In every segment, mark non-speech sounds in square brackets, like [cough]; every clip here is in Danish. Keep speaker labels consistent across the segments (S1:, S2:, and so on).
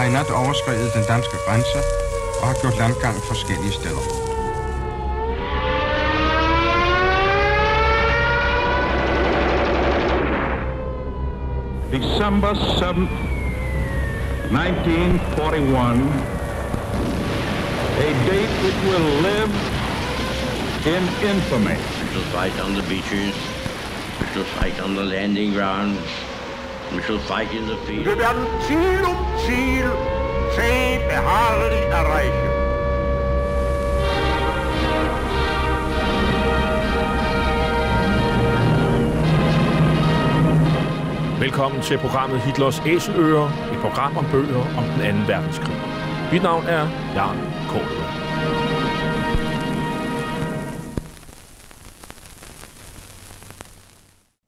S1: har i nat overskrevet den danske grænse og har gjort landgang forskellige steder.
S2: December 7th, 1941, a date which will live in infamy.
S3: We shall fight on the beaches. We shall fight on the landing grounds. We shall fight in the field.
S4: Wir werden Ziel um Ziel zäh beharrlich erreichen.
S5: Velkommen til programmet Hitlers Æseløer, et program om bøger om den anden verdenskrig. Mit navn er Jan Kortø.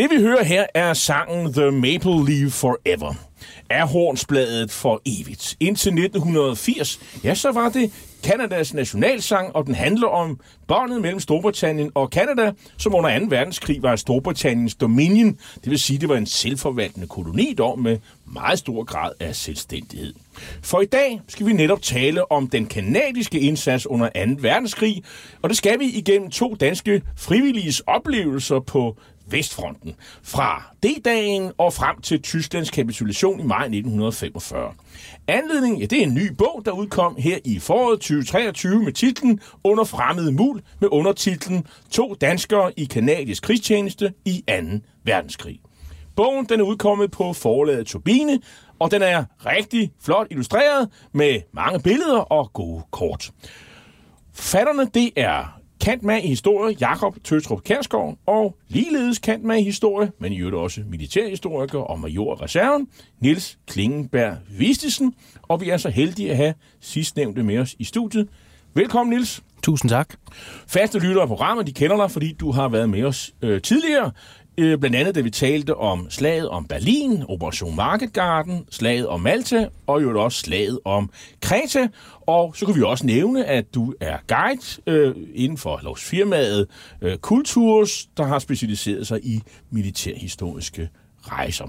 S5: Det vi hører her er sangen The Maple Leaf Forever. Er hornsbladet for evigt. Indtil 1980, ja, så var det Kanadas nationalsang, og den handler om båndet mellem Storbritannien og Kanada, som under 2. verdenskrig var Storbritanniens dominion. Det vil sige, det var en selvforvaltende koloni, dog med meget stor grad af selvstændighed. For i dag skal vi netop tale om den kanadiske indsats under 2. verdenskrig, og det skal vi igennem to danske frivilliges oplevelser på Vestfronten fra D-dagen og frem til Tysklands kapitulation i maj 1945. Anledningen, ja, det er en ny bog, der udkom her i foråret 2023 med titlen Under fremmede mul med undertitlen To danskere i kanadisk krigstjeneste i 2. verdenskrig. Bogen den er udkommet på forlaget Turbine, og den er rigtig flot illustreret med mange billeder og gode kort. Fatterne, det er kant med i historie, Jakob Tøtrup Kærsgaard, og ligeledes kant med i historie, men i øvrigt også militærhistoriker og major reserven, Nils Klingenberg Vistesen, og vi er så heldige at have sidstnævnte med os i studiet. Velkommen, Nils.
S6: Tusind tak.
S5: Faste lyttere af programmet, de kender dig, fordi du har været med os øh, tidligere. Øh, blandt andet, da vi talte om slaget om Berlin, Operation Market Garden, slaget om Malta, og jo også slaget om Kreta. Og så kan vi også nævne, at du er guide øh, inden for firmaet øh, Kulturs, der har specialiseret sig i militærhistoriske rejser.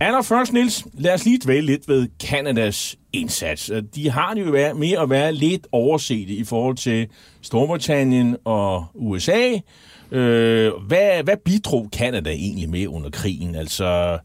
S5: Anna først, Nils, lad os lige dvæle lidt ved Kanadas indsats. Øh, de har det jo med at være lidt overset i forhold til Storbritannien og USA. Øh, hvad, hvad bidrog Kanada egentlig med under krigen? Altså,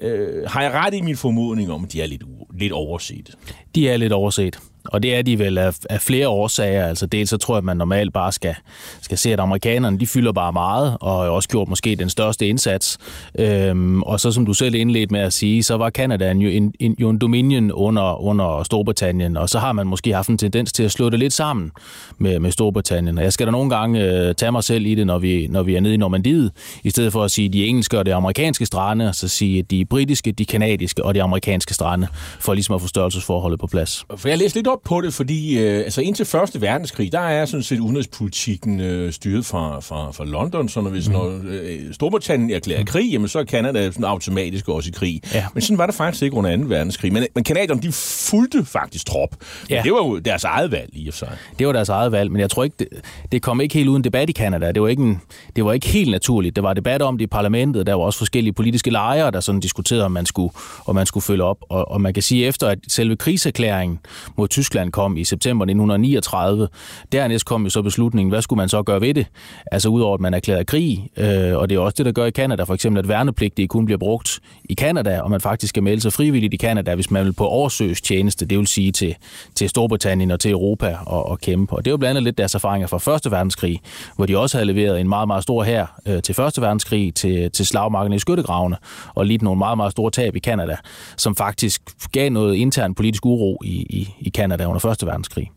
S5: øh, har jeg ret i min formodning om, at de er lidt, lidt overset?
S6: De er lidt overset. Og det er de vel af, af flere årsager. Altså dels så tror jeg, at man normalt bare skal, skal se, at amerikanerne de fylder bare meget, og har også gjort måske den største indsats. Øhm, og så som du selv indledte med at sige, så var Kanada jo en, en, jo en dominion under, under Storbritannien, og så har man måske haft en tendens til at slå det lidt sammen med, med Storbritannien. Og jeg skal da nogle gange øh, tage mig selv i det, når vi, når vi er nede i Normandiet, i stedet for at sige de engelske og de amerikanske strande, og så sige de britiske, de kanadiske og de amerikanske strande, for ligesom at få størrelsesforholdet på plads.
S5: For jeg læste lidt op op på det, fordi øh, altså indtil Første Verdenskrig, der er sådan set udenrigspolitikken øh, styret fra, fra, fra London, så når, hvis, mm. når øh, Storbritannien erklærer krig, jamen så er Canada sådan automatisk også i krig.
S6: Ja.
S5: Men sådan var det faktisk ikke under 2. verdenskrig. Men, men kanadierne, de fulgte faktisk trop. Men
S6: Ja.
S5: det var jo deres eget valg i og for sig.
S6: Det var deres eget valg, men jeg tror ikke, det, det kom ikke helt uden debat i Kanada. Det var, ikke en, det var ikke helt naturligt. Der var debat om det i parlamentet. Der var også forskellige politiske lejre, der sådan diskuterede, om man skulle, om man skulle følge op. Og, og man kan sige, efter at selve krigserklæringen mod Tyskland kom i september 1939, dernæst kom jo så beslutningen, hvad skulle man så gøre ved det? Altså udover at man erklærede krig, øh, og det er også det, der gør i Kanada, for eksempel at værnepligtige kun bliver brugt i Kanada, og man faktisk skal melde sig frivilligt i Kanada, hvis man vil på oversøgstjeneste, det vil sige til, til Storbritannien og til Europa og, og kæmpe. Og det er jo blandt andet lidt deres erfaringer fra Første Verdenskrig, hvor de også havde leveret en meget, meget stor her øh, til Første Verdenskrig, til, til slagmarkerne i skyttegravene, og lidt nogle meget, meget store tab i Kanada, som faktisk gav noget intern politisk uro i, i, i Kanada under Første Verdenskrig.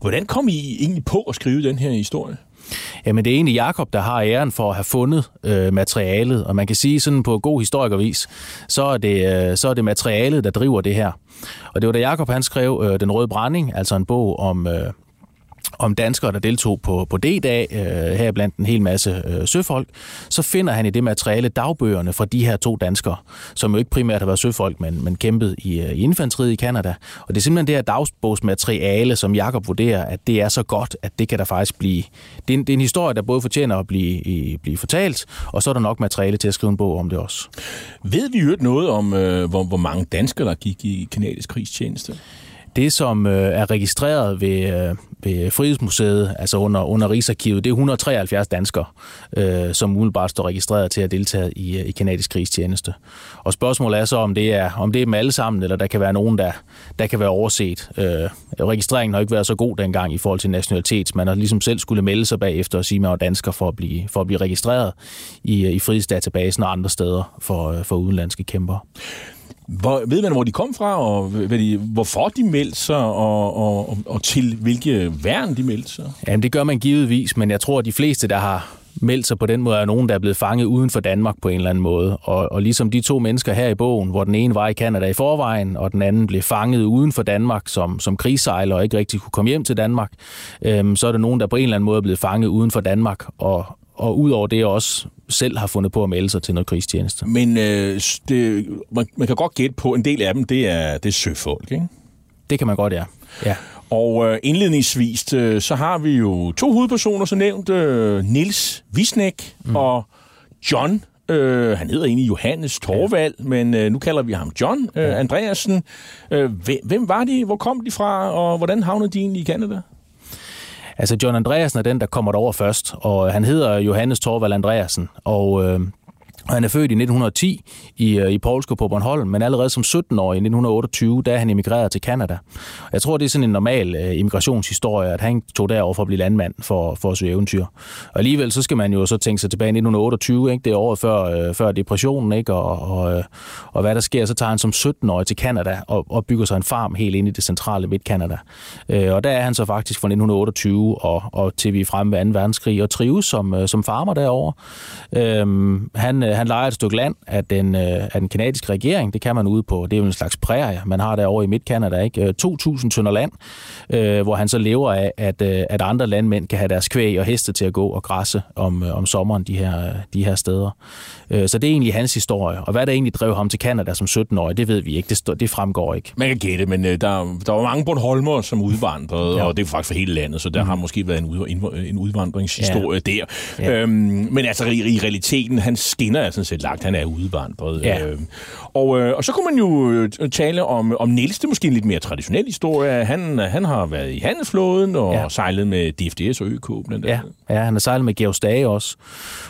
S5: Hvordan kom I egentlig på at skrive den her historie?
S6: Jamen, det er egentlig Jakob, der har æren for at have fundet øh, materialet, og man kan sige sådan på god historikervis, så er, det, øh, så er det materialet, der driver det her. Og det var da Jakob han skrev øh, Den Røde Brænding, altså en bog om... Øh, om danskere, der deltog på, på D-dag, øh, her blandt en hel masse øh, søfolk, så finder han i det materiale dagbøgerne fra de her to danskere, som jo ikke primært har været søfolk, men, men kæmpet i, øh, i infanteriet i Kanada. Og det er simpelthen det her dagbogsmateriale, som Jakob vurderer, at det er så godt, at det kan der faktisk blive... Det er en, det er en historie, der både fortjener at blive, i, blive fortalt, og så er der nok materiale til at skrive en bog om det også.
S5: Ved vi jo noget om, øh, hvor, hvor mange danskere, der gik i kanadisk krigstjeneste?
S6: Det, som øh, er registreret ved, øh, ved Frihedsmuseet, altså under, under Rigsarkivet, det er 173 danskere, øh, som umiddelbart står registreret til at deltage i, øh, i kanadisk krigstjeneste. Og spørgsmålet er så, om det er, om det er dem alle sammen, eller der kan være nogen, der, der kan være overset. Øh, registreringen har ikke været så god dengang i forhold til nationalitet. Man har ligesom selv skulle melde sig bagefter og sige, at man var dansker for at blive, for at blive registreret i, øh, i frihedsdatabasen og andre steder for, øh, for udenlandske kæmpere.
S5: Hvor, ved man, hvor de kom fra, og hvad de, hvorfor de meldte sig, og, og, og, og til hvilke værn de meldte sig?
S6: Jamen, det gør man givetvis, men jeg tror, at de fleste, der har meldt sig på den måde, er nogen, der er blevet fanget uden for Danmark på en eller anden måde. Og, og ligesom de to mennesker her i bogen, hvor den ene var i Kanada i forvejen, og den anden blev fanget uden for Danmark som, som krigssejler og ikke rigtig kunne komme hjem til Danmark, øhm, så er der nogen, der på en eller anden måde er blevet fanget uden for Danmark, og, og udover det også selv har fundet på at melde sig til noget krigstjeneste.
S5: Men øh, det, man, man kan godt gætte på, at en del af dem, det er, det er søfolk, ikke?
S6: Det kan man godt, ja. ja.
S5: Og øh, indledningsvis, øh, så har vi jo to hovedpersoner, så nævnt øh, Nils Visnek mm. og John. Øh, han hedder egentlig Johannes Torvald, ja. men øh, nu kalder vi ham John øh, ja. Andreasen. Øh, hvem, hvem var de? Hvor kom de fra? Og hvordan havnede de egentlig i Canada?
S6: Altså, John Andreasen er den, der kommer derover først, og han hedder Johannes Torvald Andreasen, og... Øh, og han er født i 1910 i, øh, i Polsko på Bornholm, men allerede som 17-årig i 1928, da han emigrerede til Kanada. Jeg tror, det er sådan en normal øh, immigrationshistorie, at han tog derover for at blive landmand for, for at søge eventyr. Og alligevel så skal man jo så tænke sig tilbage i 1928, ikke? det er året før, øh, før depressionen, ikke? Og, og, og hvad der sker, så tager han som 17-årig til Kanada og, og bygger sig en farm helt ind i det centrale Midt-Kanada. Uh, og der er han så faktisk fra 1928 og, og til vi er fremme ved 2. verdenskrig og trives som, som farmer derovre. Uh, han han leger et stykke land af den, øh, af den kanadiske regering. Det kan man ude på, det er jo en slags prærie, man har derovre i Midt-Canada. Ikke? 2.000 tønder land, øh, hvor han så lever af, at, øh, at andre landmænd kan have deres kvæg og heste til at gå og græsse om, øh, om sommeren de her, de her steder. Øh, så det er egentlig hans historie. Og hvad der egentlig drev ham til Canada som 17-årig, det ved vi ikke. Det, stå, det fremgår ikke.
S5: Man kan gætte, men øh, der, der var mange Bornholmer, som udvandrede, ja. og det er faktisk for hele landet, så der mm. har måske været en, ud, en udvandringshistorie ja. der. Ja. Øhm, men altså i, i realiteten, han skinner er sådan set lagt, han er udvandret.
S6: Ja.
S5: Øh, og, øh, og så kunne man jo øh, tale om, om Niels, det er måske en lidt mere traditionel historie. Han, han har været i handelsflåden og ja. sejlet med DFDS og ØK blandt
S6: ja. ja, han har sejlet med Georg Stage også.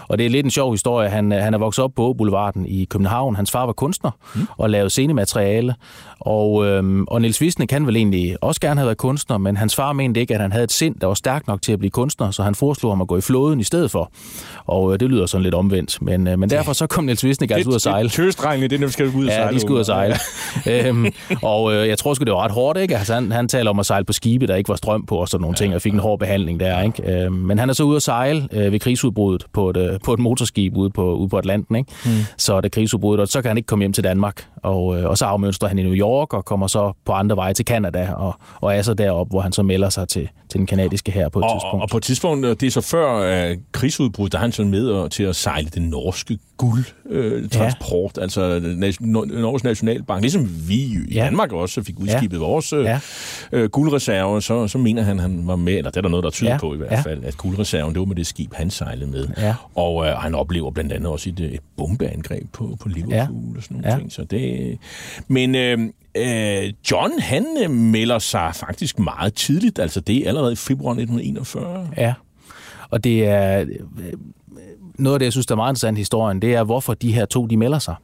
S6: Og det er lidt en sjov historie. Han, han er vokset op på Boulevarden i København. Hans far var kunstner mm. og lavede scenemateriale. Og, øhm, og Niels Visne kan vel egentlig også gerne have været kunstner, men hans far mente ikke, at han havde et sind, der var stærkt nok til at blive kunstner, så han foreslog ham at gå i flåden i stedet for. Og øh, det lyder sådan lidt omvendt. Men, øh, men derfor derfor så kom Niels Visnik altså ud at sejle.
S5: Tøsdrengene, det er dem, der skal ud og sejle.
S6: Ja, de skal ud og sejle. [laughs] øhm, og øh, jeg tror sgu, det var ret hårdt, ikke? Altså, han, han taler om at sejle på skibe, der ikke var strøm på og sådan nogle ja. ting, og fik en hård behandling der, ikke? Øhm, men han er så ude at sejle øh, ved krigsudbruddet på et, øh, på et motorskib ude på, ude på Atlanten, ikke? Hmm. Så det krigsudbruddet, og så kan han ikke komme hjem til Danmark. Og, øh, og så afmønstrer han i New York og kommer så på andre veje til Canada og, og er så deroppe, hvor han så melder sig til, til den kanadiske her på et
S5: og,
S6: tidspunkt.
S5: Og på et tidspunkt, øh, det er så før uh, krigsudbruddet, der er han så med og, til at sejle den norske guldtransport, øh, ja. altså Norges Nationalbank, ligesom vi i ja. Danmark også fik udskibet ja. vores øh, ja. øh, guldreserver, så, så mener han, han var med, eller det er der noget, der tyder ja. på i hvert ja. fald, at guldreserven, det var med det skib, han sejlede med. Ja. Og øh, han oplever blandt andet også et, et bombeangreb på, på Liverpool ja. og sådan nogle ja. ting. Så det, men øh, øh, John, han øh, melder sig faktisk meget tidligt, altså det er allerede i februar 1941.
S6: Ja, og det er noget af det, jeg synes, der er meget interessant i historien, det er, hvorfor de her to, de melder sig.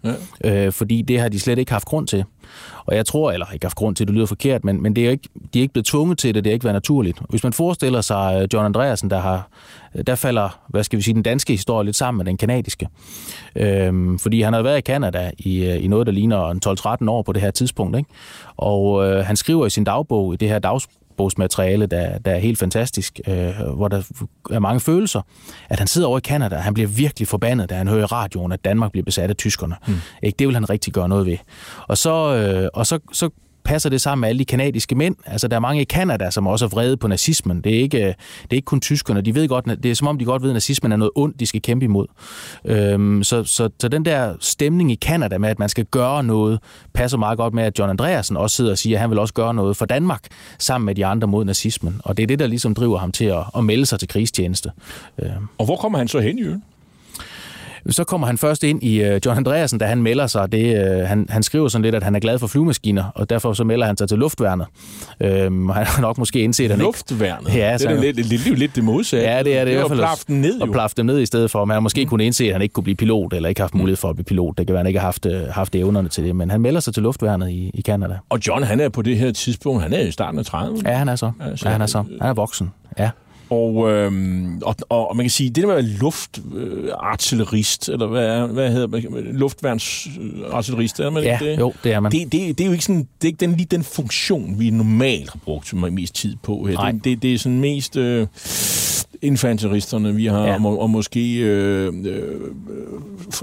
S6: Ja. Øh, fordi det har de slet ikke haft grund til. Og jeg tror, eller ikke haft grund til, det lyder forkert, men, men det er ikke, de er ikke blevet tvunget til det, det er ikke været naturligt. Hvis man forestiller sig øh, John Andreasen, der har, der falder, hvad skal vi sige, den danske historie lidt sammen med den kanadiske. Øhm, fordi han har været i Kanada i, øh, i noget, der ligner 12-13 år på det her tidspunkt. Ikke? Og øh, han skriver i sin dagbog, i det her dags, bogsmateriale, der, der er helt fantastisk, øh, hvor der er mange følelser. At han sidder over i Kanada, han bliver virkelig forbandet, da han hører i radioen, at Danmark bliver besat af tyskerne. Mm. Ikke? Det vil han rigtig gøre noget ved. Og så, øh, og så, så passer det sammen med alle de kanadiske mænd. Altså, der er mange i Kanada, som også er vrede på nazismen. Det er ikke, øh, det er ikke kun tyskerne. De ved godt, det er som om, de godt ved, at nazismen er noget ondt, de skal kæmpe imod. Øhm, så, så, så den der stemning i Kanada med, at man skal gøre noget, passer meget godt med, at John Andreasen også sidder og siger, at han vil også gøre noget for Danmark, sammen med de andre mod nazismen. Og det er det, der ligesom driver ham til at, at melde sig til krigstjeneste.
S5: Øhm. Og hvor kommer han så hen i?
S6: Så kommer han først ind i uh, John Andreasen, da han melder sig. Det, uh, han, han skriver sådan lidt, at han er glad for flyvemaskiner, og derfor så melder han sig til luftværnet. Uh, han har nok måske indset, at han
S5: Luftværnet? Ikke... Ja, det er lidt, lidt, lidt, lidt det modsatte.
S6: Ja, det er det.
S5: Det
S6: i hvert fald
S5: at dem ned, jo.
S6: Og plafte dem ned i stedet for. Man har måske mm. kunne indse, at han ikke kunne blive pilot, eller ikke haft mulighed for at blive pilot. Det kan være, han ikke har haft, uh, haft evnerne til det. Men han melder sig til luftværnet i, i Canada.
S5: Og John, han er på det her tidspunkt, han er i starten af 30'erne.
S6: Ja, han er så. Ja, han er så. Han er voksen. Ja.
S5: Og, øhm, og, og man kan sige, det der med luftartillerist, eller hvad, hvad hedder man, luftværnsartillerist, er man
S6: ja,
S5: ikke det?
S6: jo, det er man.
S5: Det, det, det er jo ikke, sådan, det er ikke den, lige den funktion, vi normalt har brugt mest tid på her. Det, det, det er sådan mest øh, infanteristerne, vi har, ja. og, og måske øh, øh,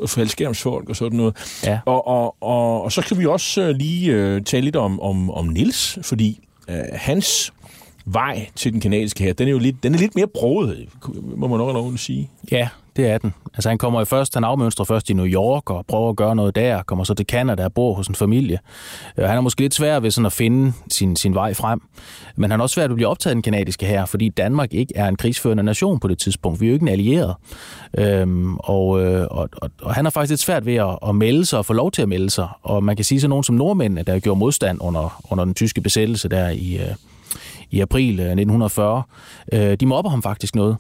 S5: faldskærmsfolk og sådan noget. Ja. Og, og, og, og så kan vi også øh, lige øh, tale lidt om, om, om Nils, fordi øh, hans vej til den kanadiske her, den er jo lidt, den er lidt mere broget, må man nok lov at sige.
S6: Ja, det er den. Altså han kommer i først, han afmønstrer først i New York og prøver at gøre noget der, kommer så til Canada og bor hos en familie. Øh, han er måske lidt svær ved sådan at finde sin, sin vej frem, men han er også svært at blive optaget den kanadiske her, fordi Danmark ikke er en krigsførende nation på det tidspunkt. Vi er jo ikke en allieret. Øhm, og, øh, og, og, og han er faktisk lidt svært ved at, at melde sig og få lov til at melde sig. Og man kan sige, så nogen som nordmændene, der gjorde modstand under, under den tyske besættelse der i, øh, i april øh, 1940. Øh, de mobber ham faktisk noget.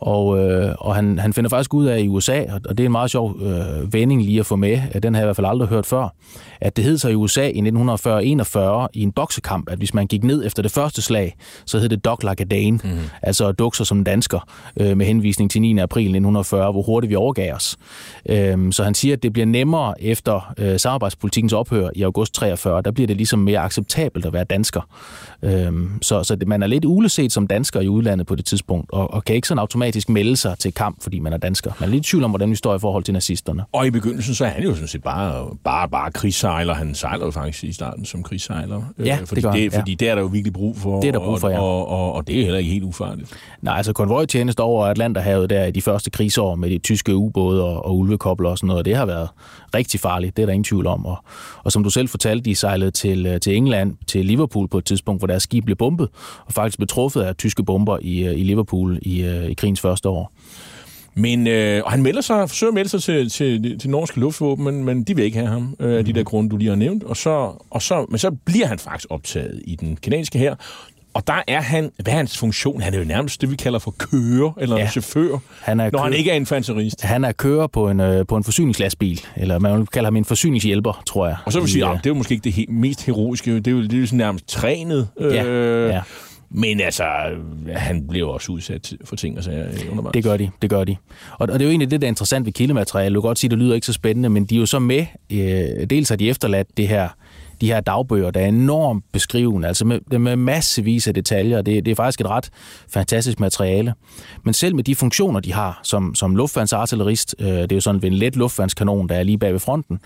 S6: Og, øh, og han, han finder faktisk ud af i USA, og det er en meget sjov øh, vending lige at få med, at den har jeg i hvert fald aldrig hørt før, at det hed sig i USA i 1940-41 i en boksekamp, at hvis man gik ned efter det første slag, så hed det Dog Like a Dane, mm. altså dukser som dansker, øh, med henvisning til 9. april 1940, hvor hurtigt vi overgav os. Øh, så han siger, at det bliver nemmere efter øh, samarbejdspolitikens ophør i august 43, der bliver det ligesom mere acceptabelt at være dansker. Øh, så så det, man er lidt uleset som dansker i udlandet på det tidspunkt, og, og kan ikke sådan automatisk melde sig til kamp, fordi man er dansker. Man er lidt i tvivl om, hvordan vi står i forhold til nazisterne.
S5: Og i begyndelsen, så er han jo sådan set bare, bare, bare krigssejler. Han sejler jo faktisk i starten som krigssejler.
S6: Ja,
S5: øh, fordi
S6: det gør
S5: det,
S6: han, ja.
S5: Fordi det er der jo virkelig brug for.
S6: Det er der brug for, ja.
S5: Og, og, og det er heller ikke helt ufarligt.
S6: Nej, altså konvojtjeneste over Atlanterhavet der i de første krigsår med de tyske ubåde og, og ulvekobler og sådan noget, det har været rigtig farligt. Det er der ingen tvivl om. Og, og som du selv fortalte, de sejlede til, til England, til Liverpool på et tidspunkt, hvor deres skib blev bombet, og faktisk blev truffet af tyske bomber i, i Liverpool i, i krigens første år.
S5: Men øh, og han melder sig, forsøger at melde sig til, til, til norske luftvåben, men, men de vil ikke have ham øh, af de der grunde, du lige har nævnt. Og så, og så, men så bliver han faktisk optaget i den kanadiske her. Og der er han, hvad er hans funktion? Han er jo nærmest det, vi kalder for kører, eller ja. chauffør,
S6: han er
S5: når
S6: kø-
S5: han ikke er infanterist.
S6: Han er kører på en, øh, på en forsyningslastbil, eller man vil kalde ham en forsyningshjælper, tror jeg.
S5: Og så vil
S6: I,
S5: sige,
S6: øh,
S5: at det er jo måske ikke det he- mest heroiske, det er jo, det er jo sådan nærmest trænet.
S6: Ja,
S5: øh,
S6: ja.
S5: Men altså, han blev også udsat for ting og sager undervejs.
S6: Det gør de, det gør de. Og, og det er jo egentlig det, der er interessant ved kildemateriale. Du kan godt sige, det lyder ikke så spændende, men de er jo så med, øh, dels har de efterladt det her de her dagbøger, der er enormt beskrivende, altså med, med massevis af detaljer. Det, det er faktisk et ret fantastisk materiale. Men selv med de funktioner, de har som, som luftværnsartillerist, øh, det er jo sådan en let luftværnskanon, der er lige bag ved fronten,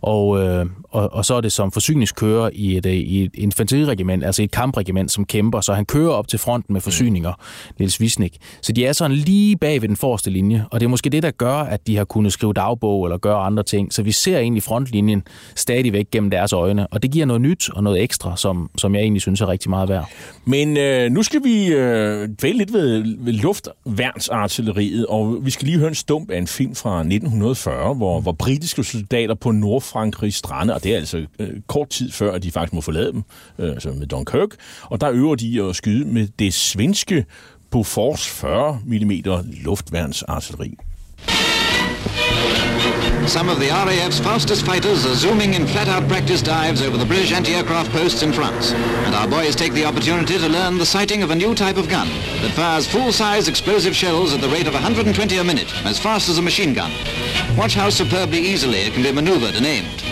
S6: og, øh, og, og så er det som forsyningskører i et, i et infanteriregiment, altså et kampregiment, som kæmper, så han kører op til fronten med forsyninger, mm. Niels Visnik. Så de er sådan lige bag ved den forreste linje, og det er måske det, der gør, at de har kunnet skrive dagbog eller gøre andre ting. Så vi ser egentlig frontlinjen stadigvæk gennem deres øjne, og det giver noget nyt og noget ekstra, som, som jeg egentlig synes er rigtig meget værd.
S5: Men øh, nu skal vi øh, dvæle lidt ved, ved luftværnsartilleriet, og vi skal lige høre en stump af en film fra 1940, hvor, hvor britiske soldater på Nordfrankrigs strande, og det er altså øh, kort tid før, at de faktisk må forlade dem, øh, altså med Dunkirk, og der øver de at skyde med det svenske Bofors 40 mm luftværnsartilleri.
S7: Some of the RAF's fastest fighters are zooming in flat-out practice dives over the British anti-aircraft posts in France. And our boys take the opportunity to learn the sighting of a new type of gun that fires full-size explosive shells at the rate of 120 a minute, as fast as a machine gun. Watch how superbly easily it can be maneuvered and aimed.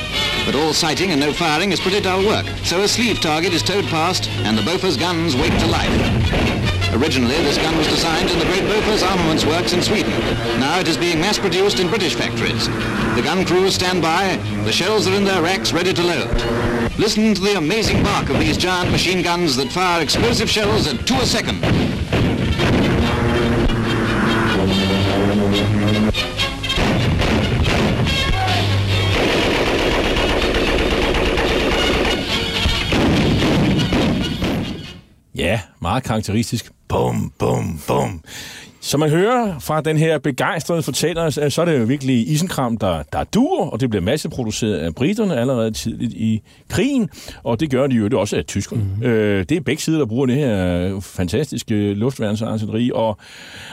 S7: But all sighting and no firing is pretty dull work, so a sleeve target is towed past and the Bofors guns wake to life. Originally, this gun was designed in the Great Bofors Armaments Works in Sweden. Now it is being mass-produced in British factories. The gun crews stand by, the shells are in their racks ready to load. Listen to the amazing bark of these giant machine guns that fire explosive shells at two a second.
S5: Meget karakteristisk. Bum, bum, bum. Som man hører fra den her begejstrede fortæller, så er det jo virkelig isenkram, der, der dur, og det bliver masseproduceret af britterne allerede tidligt i krigen, og det gør de jo det også af tyskerne. Mm-hmm. Øh, det er begge sider, der bruger det her fantastiske luftværnsartilleri, og,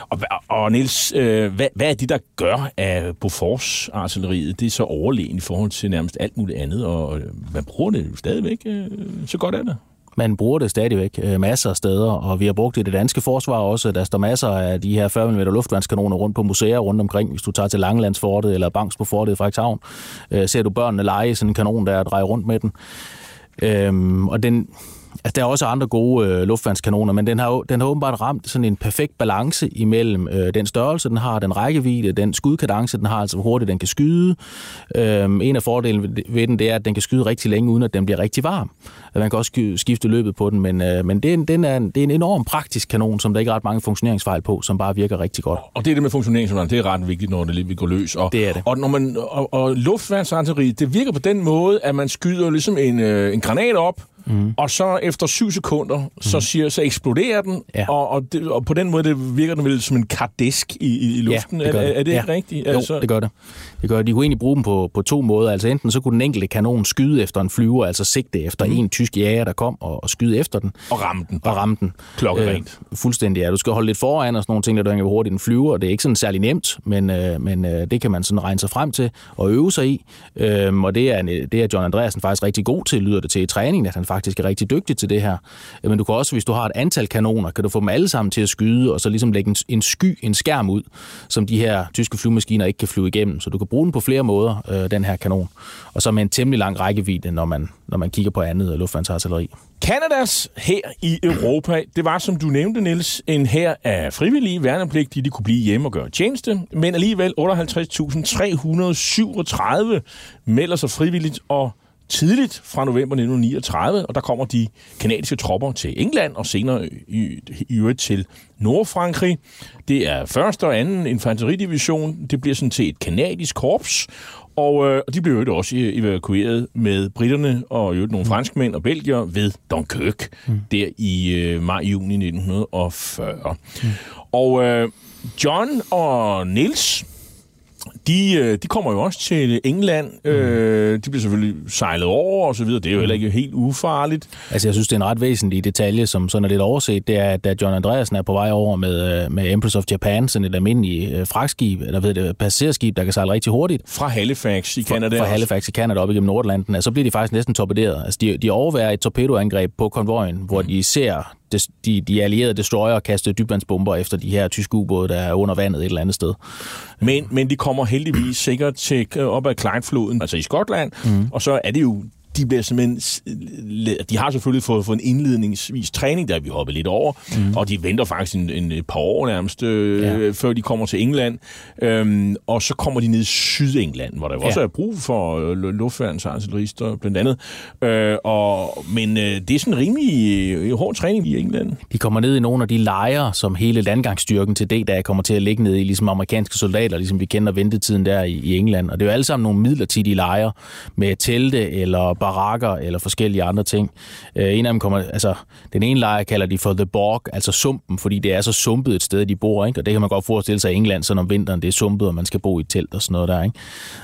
S5: og, og Niels, øh, hvad, hvad er det, der gør af Bofors artilleriet? Det er så overlegen i forhold til nærmest alt muligt andet, og man bruger det jo stadigvæk, øh, så godt er det.
S6: Man bruger det stadigvæk øh, masser af steder, og vi har brugt det i det danske forsvar også. Der står masser af de her 40 mm luftvandskanoner rundt på museer rundt omkring. Hvis du tager til Langelandsfortet eller Banks på fortet i Frederikshavn, øh, ser du børnene lege sådan en kanon der drejer rundt med den. Øhm, og den, Altså, der er også andre gode øh, luftvandskanoner, men den har, den har åbenbart ramt sådan en perfekt balance imellem øh, den størrelse, den har, den rækkevidde, den skudkadence, den har, altså hvor hurtigt den kan skyde. Øhm, en af fordelene ved den, det er, at den kan skyde rigtig længe, uden at den bliver rigtig varm. Man kan også skifte løbet på den, men, øh, men det, er en, den er en, det er en enorm praktisk kanon, som der ikke er ret mange funktioneringsfejl på, som bare virker rigtig godt.
S5: Og det er det med funktioneringsfejl, det er ret vigtigt, når det lige går løs. Og,
S6: det er det.
S5: Og, når man, og, og luftværnsartilleri, det virker på den måde, at man skyder ligesom en, øh, en granat op, Mm. Og så efter syv sekunder, mm. så, siger, så eksploderer den, ja. og, og, det, og på den måde det virker den vel som en kardisk i, i luften.
S6: Ja, det
S5: er,
S6: det.
S5: er det
S6: ja.
S5: rigtigt?
S6: Jo, altså... det gør det. det gør det. De kunne egentlig bruge dem på, på to måder. Altså enten så kunne den enkelte kanon skyde efter en flyver, altså sigte efter mm. en tysk jager, der kom og, og skyde efter den.
S5: Og ramme den.
S6: Og ramme den.
S5: Klokkerent.
S6: Øh, fuldstændig, ja. Du skal holde lidt foran og sådan nogle ting, der du hvor hurtigt den flyver. Det er ikke sådan særlig nemt, men, øh, men øh, det kan man sådan regne sig frem til og øve sig i. Øh, og det er, det er John Andreasen faktisk rigtig god til, lyder det til i træningen, at han faktisk er rigtig dygtig til det her. Øh, men du kan også, hvis du har et antal kanoner, kan du få dem alle sammen til at skyde, og så ligesom lægge en, en sky, en skærm ud, som de her tyske flyvemaskiner ikke kan flyve igennem. Så du kan bruge den på flere måder, øh, den her kanon. Og så med en temmelig lang rækkevidde, når man, når man kigger på andet øh, luftværnsartilleri.
S5: Kanadas her i Europa, det var, som du nævnte, Niels, en her af frivillige værnepligtige, de kunne blive hjemme og gøre tjeneste, men alligevel 58.337 melder sig frivilligt og tidligt fra november 1939, og der kommer de kanadiske tropper til England og senere i, i øvrigt til Nordfrankrig. Det er første og anden infanteridivision. Det bliver sådan til et kanadisk korps, og øh, de blev jo også evakueret med britterne og jo nogle mm. franskmænd og belgier ved Dunkirk, mm. der i øh, maj-juni 1940. Mm. Og øh, John og Nils de, øh, de kommer jo også til England. Mm. Øh, de bliver selvfølgelig sejlet over og så videre. Det er jo heller ikke helt ufarligt.
S6: Altså, jeg synes, det er en ret væsentlig detalje, som sådan er lidt overset. Det er, at da John Andreasen er på vej over med, øh, med Empress of Japan, sådan et almindeligt øh, fragtskib, eller ved det, passagerskib, der kan sejle rigtig hurtigt.
S5: Fra Halifax i Canada.
S6: Fra, fra Halifax i Canada op igennem Nordatlanten. Så bliver de faktisk næsten torpederet. Altså, de, de overværer et torpedoangreb på konvojen, hvor mm. de ser de, de allierede destroyer kastede dybvandsbomber efter de her tyske ubåde, der er under vandet et eller andet sted.
S5: Men, men de kommer heldigvis sikkert til op ad Clyde-floden, altså i Skotland, mm. og så er det jo de bliver simpelthen... De har selvfølgelig fået, fået en indledningsvis træning, der vi hoppet lidt over, mm. og de venter faktisk en, en, et par år nærmest, øh, ja. før de kommer til England. Øhm, og så kommer de ned i Sydengland, hvor der ja. også er brug for øh, luftværens artillerister, blandt andet. Øh, og, men øh, det er sådan en rimelig øh, hård træning i England.
S6: De kommer ned i nogle af de lejre, som hele landgangsstyrken til D-dag kommer til at ligge ned i, ligesom amerikanske soldater, ligesom vi kender ventetiden der i, i England. Og det er jo alle sammen nogle midlertidige lejre med telte eller barakker eller forskellige andre ting. Øh, en af dem kommer, altså, den ene lejr kalder de for The Borg, altså sumpen, fordi det er så sumpet et sted, de bor, ikke? og det kan man godt forestille sig i England, så om vinteren det er sumpet, og man skal bo i et telt og sådan noget der. Ikke?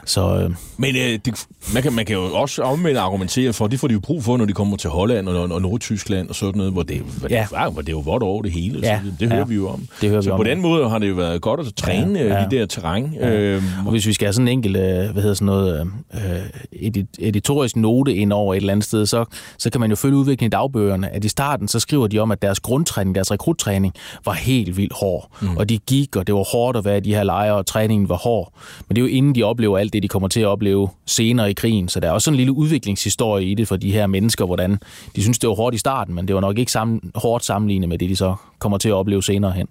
S6: Så, øh...
S5: Men øh, det, man, kan, man kan jo også omvendt argumentere for, det får de jo brug for, når de kommer til Holland og, og Nordtyskland og sådan noget, hvor det, hvor ja. det, hvor det er jo vort over det hele. Ja. Så det, det hører ja. vi jo om.
S6: Det hører
S5: så
S6: vi
S5: på den måde har det jo været godt at træne ja. Ja. de der terræn. Ja.
S6: Øhm, og hvis vi skal have sådan en enkelt, øh, hvad hedder sådan noget, øh, editorisk note ind over et eller andet sted, så, så kan man jo følge udviklingen i dagbøgerne, at i starten så skriver de om, at deres grundtræning, deres rekruttræning, var helt vildt hård. Mm. Og de gik, og det var hårdt at være i de her lejre, og træningen var hård. Men det er jo inden de oplever alt det, de kommer til at opleve senere i krigen. Så der er også sådan en lille udviklingshistorie i det for de her mennesker, hvordan de synes, det var hårdt i starten, men det var nok ikke sammen, hårdt sammenlignet med det, de så kommer til at opleve senere hen.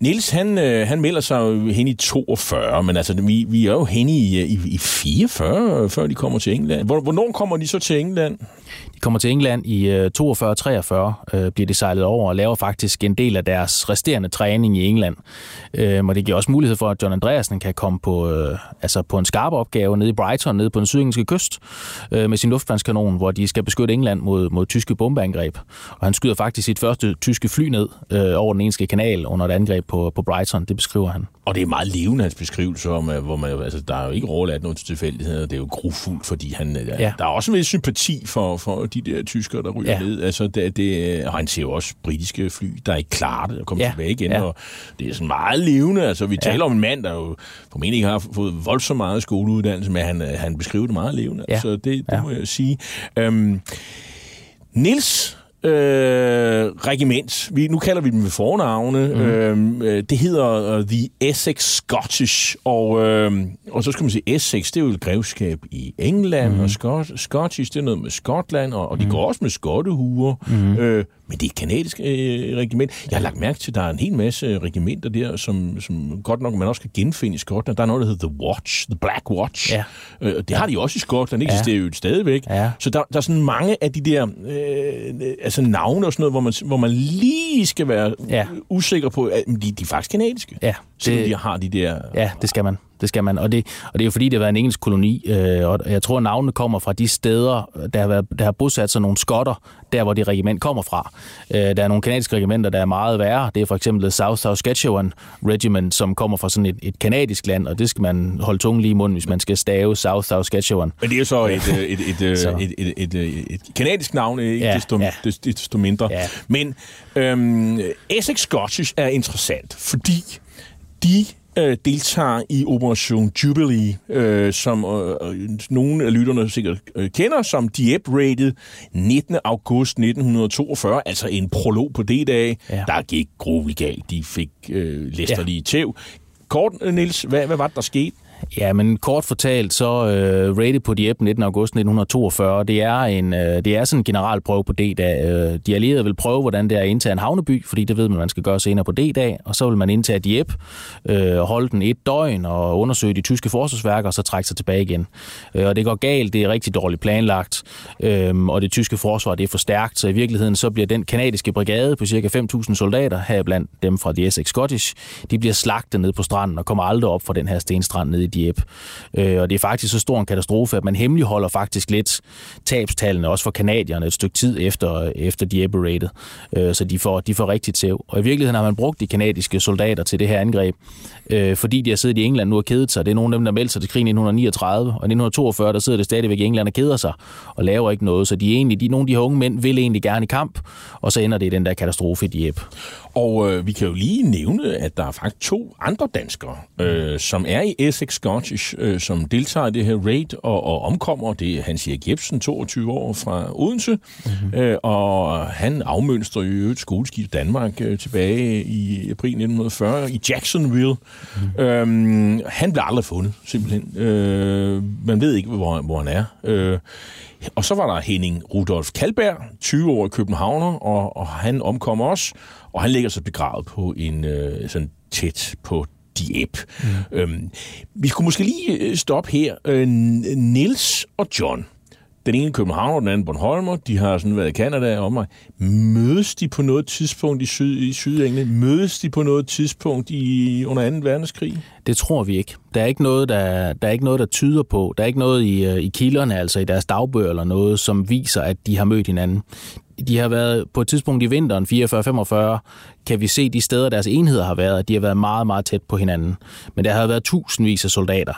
S5: Nils, han, øh, han melder sig hen i 42, men altså, vi, vi er jo hen i, i, i 44, før de kommer til England. Hvornår kommer de så til England?
S6: De kommer til England i øh, 42-43, øh, bliver de sejlet over og laver faktisk en del af deres resterende træning i England. Øh, og det giver også mulighed for, at John Andreasen kan komme på, øh, altså på en skarp opgave nede i Brighton, nede på den sydengelske kyst, øh, med sin luftvandskanon, hvor de skal beskytte England mod, mod tyske bombeangreb. Og han skyder faktisk sit første tyske fly ned øh, over den engelske kanal under et angreb på, på Brighton. Det beskriver han.
S5: Og det er meget levende, hans beskrivelse om, hvor man, altså, der er jo ikke overladt noget til tilfældigheder. Det er jo grufuldt, fordi han, ja. der er også en vis sympati for, for de der tyskere, der ryger ja. ned. Altså, det, det, og han ser jo også britiske fly, der ikke klarer det og kommer ja. tilbage igen. Ja. Og det er sådan meget levende. Altså, vi ja. taler om en mand, der jo formentlig ikke har fået voldsomt meget skoleuddannelse, men han, han beskriver det meget levende. Ja. Så det, det ja. må jeg sige. Øhm, Nils øh, regiment. Vi, nu kalder vi dem ved fornavne. Mm. Øh, det hedder uh, The Essex Scottish, og, øh, og så skal man sige, Essex, det er jo et grevskab i England, mm. og Scot- Scottish, det er noget med Skotland, og, og de mm. går også med skottehuer. Mm. Øh, men det er et kanadisk øh, regiment. Jeg har lagt mærke til, at der er en hel masse regimenter der, som, som godt nok man også kan genfinde i Skotland. Der er noget, der hedder The Watch, The Black Watch. Ja. Øh, det har de også i Skotland, ikke? Ja. Det er jo stadigvæk. Ja. Så der, der er sådan mange af de der øh, altså navne og sådan noget, hvor man, hvor man lige skal være ja. usikker på, at de, de er faktisk kanadiske. Ja. Det, de har de der...
S6: Ja, det skal man det skal man. Og det, og det er jo fordi, det har været en engelsk koloni, øh, og jeg tror, at navnene kommer fra de steder, der har, været, der har bosat sig nogle skotter, der hvor det regiment kommer fra. Øh, der er nogle kanadiske regimenter, der er meget værre. Det er for eksempel South Saskatchewan Regiment, som kommer fra sådan et, et kanadisk land, og det skal man holde tungen lige i munden, hvis man skal stave South Saskatchewan.
S5: Men det er så øh, øh, et, et, et, [laughs] et, så. et, et, et, et, et kanadisk navn, ikke ja, desto, ja. desto mindre. Ja. Men øhm, Essex Scottish er interessant, fordi de øh, deltager i Operation Jubilee, øh, som øh, øh, nogle af lytterne sikkert øh, kender som Dieppe-rated 19. august 1942, altså en prolog på det dag. Ja. Der gik grueligt galt. De fik øh, læsterlige ja. tæv. Kort, Nils, hvad, hvad var det, der skete?
S6: Ja, men kort fortalt, så øh, rated på Dieppe 19. august 1942, det er, en, øh, det er sådan en generalprøve på D-dag. Øh, de allierede vil prøve, hvordan det er at indtage en havneby, fordi det ved man, man skal gøre senere på D-dag, og så vil man indtage Dieppe, øh, holde den et døgn og undersøge de tyske forsvarsværker, og så trække sig tilbage igen. Øh, og det går galt, det er rigtig dårligt planlagt, øh, og det tyske forsvar det er for stærkt, så i virkeligheden så bliver den kanadiske brigade på ca. 5.000 soldater, heriblandt dem fra The Essex Scottish, de bliver slagtet ned på stranden og kommer aldrig op fra den her stenstrand ned i Dieppe. Øh, og det er faktisk så stor en katastrofe, at man hemmeligholder faktisk lidt tabstallene, også for kanadierne, et stykke tid efter, efter Dieppe-rated. Øh, så de får, de får rigtigt tæv. Og i virkeligheden har man brugt de kanadiske soldater til det her angreb, øh, fordi de har siddet i England nu og kedet sig. Det er nogle af dem, der meldte sig til krigen i 1939, og i 1942, der sidder det stadigvæk i England og keder sig og laver ikke noget. Så de er egentlig, de, nogle af de her unge mænd vil egentlig gerne i kamp, og så ender det i den der katastrofe i Dieppe.
S5: Og øh, vi kan jo lige nævne, at der er faktisk to andre danskere, øh, som er i Essex Scottish, øh, som deltager i det her raid og, og omkommer. Det er Hans Erik Jebsen, 22 år fra Odense, mm-hmm. øh, og han afmønstrer jo et skoleskib Danmark øh, tilbage i april 1940 i Jacksonville. Mm-hmm. Øhm, han blev aldrig fundet, simpelthen. Øh, man ved ikke, hvor, hvor han er. Øh, og så var der Henning Rudolf Kalberg, 20 år i Københavner, og, og han omkom også, og han ligger så begravet på en øh, sådan tæt på Dieppe. Mm. Øhm, vi skulle måske lige øh, stoppe her. Øh, Nils og John, den ene København, den anden Bornholmer, de har sådan været i Canada og mig. Mødes de på noget tidspunkt i, syd, i Sydengland? Mødes de på noget tidspunkt i, under 2. verdenskrig?
S6: Det tror vi ikke. Der er ikke noget, der, der, er ikke noget, der tyder på. Der er ikke noget i, øh, i kilderne, altså i deres dagbøger eller noget, som viser, at de har mødt hinanden de har været på et tidspunkt i vinteren 44-45, kan vi se de steder, deres enheder har været, at de har været meget, meget tæt på hinanden. Men der har været tusindvis af soldater.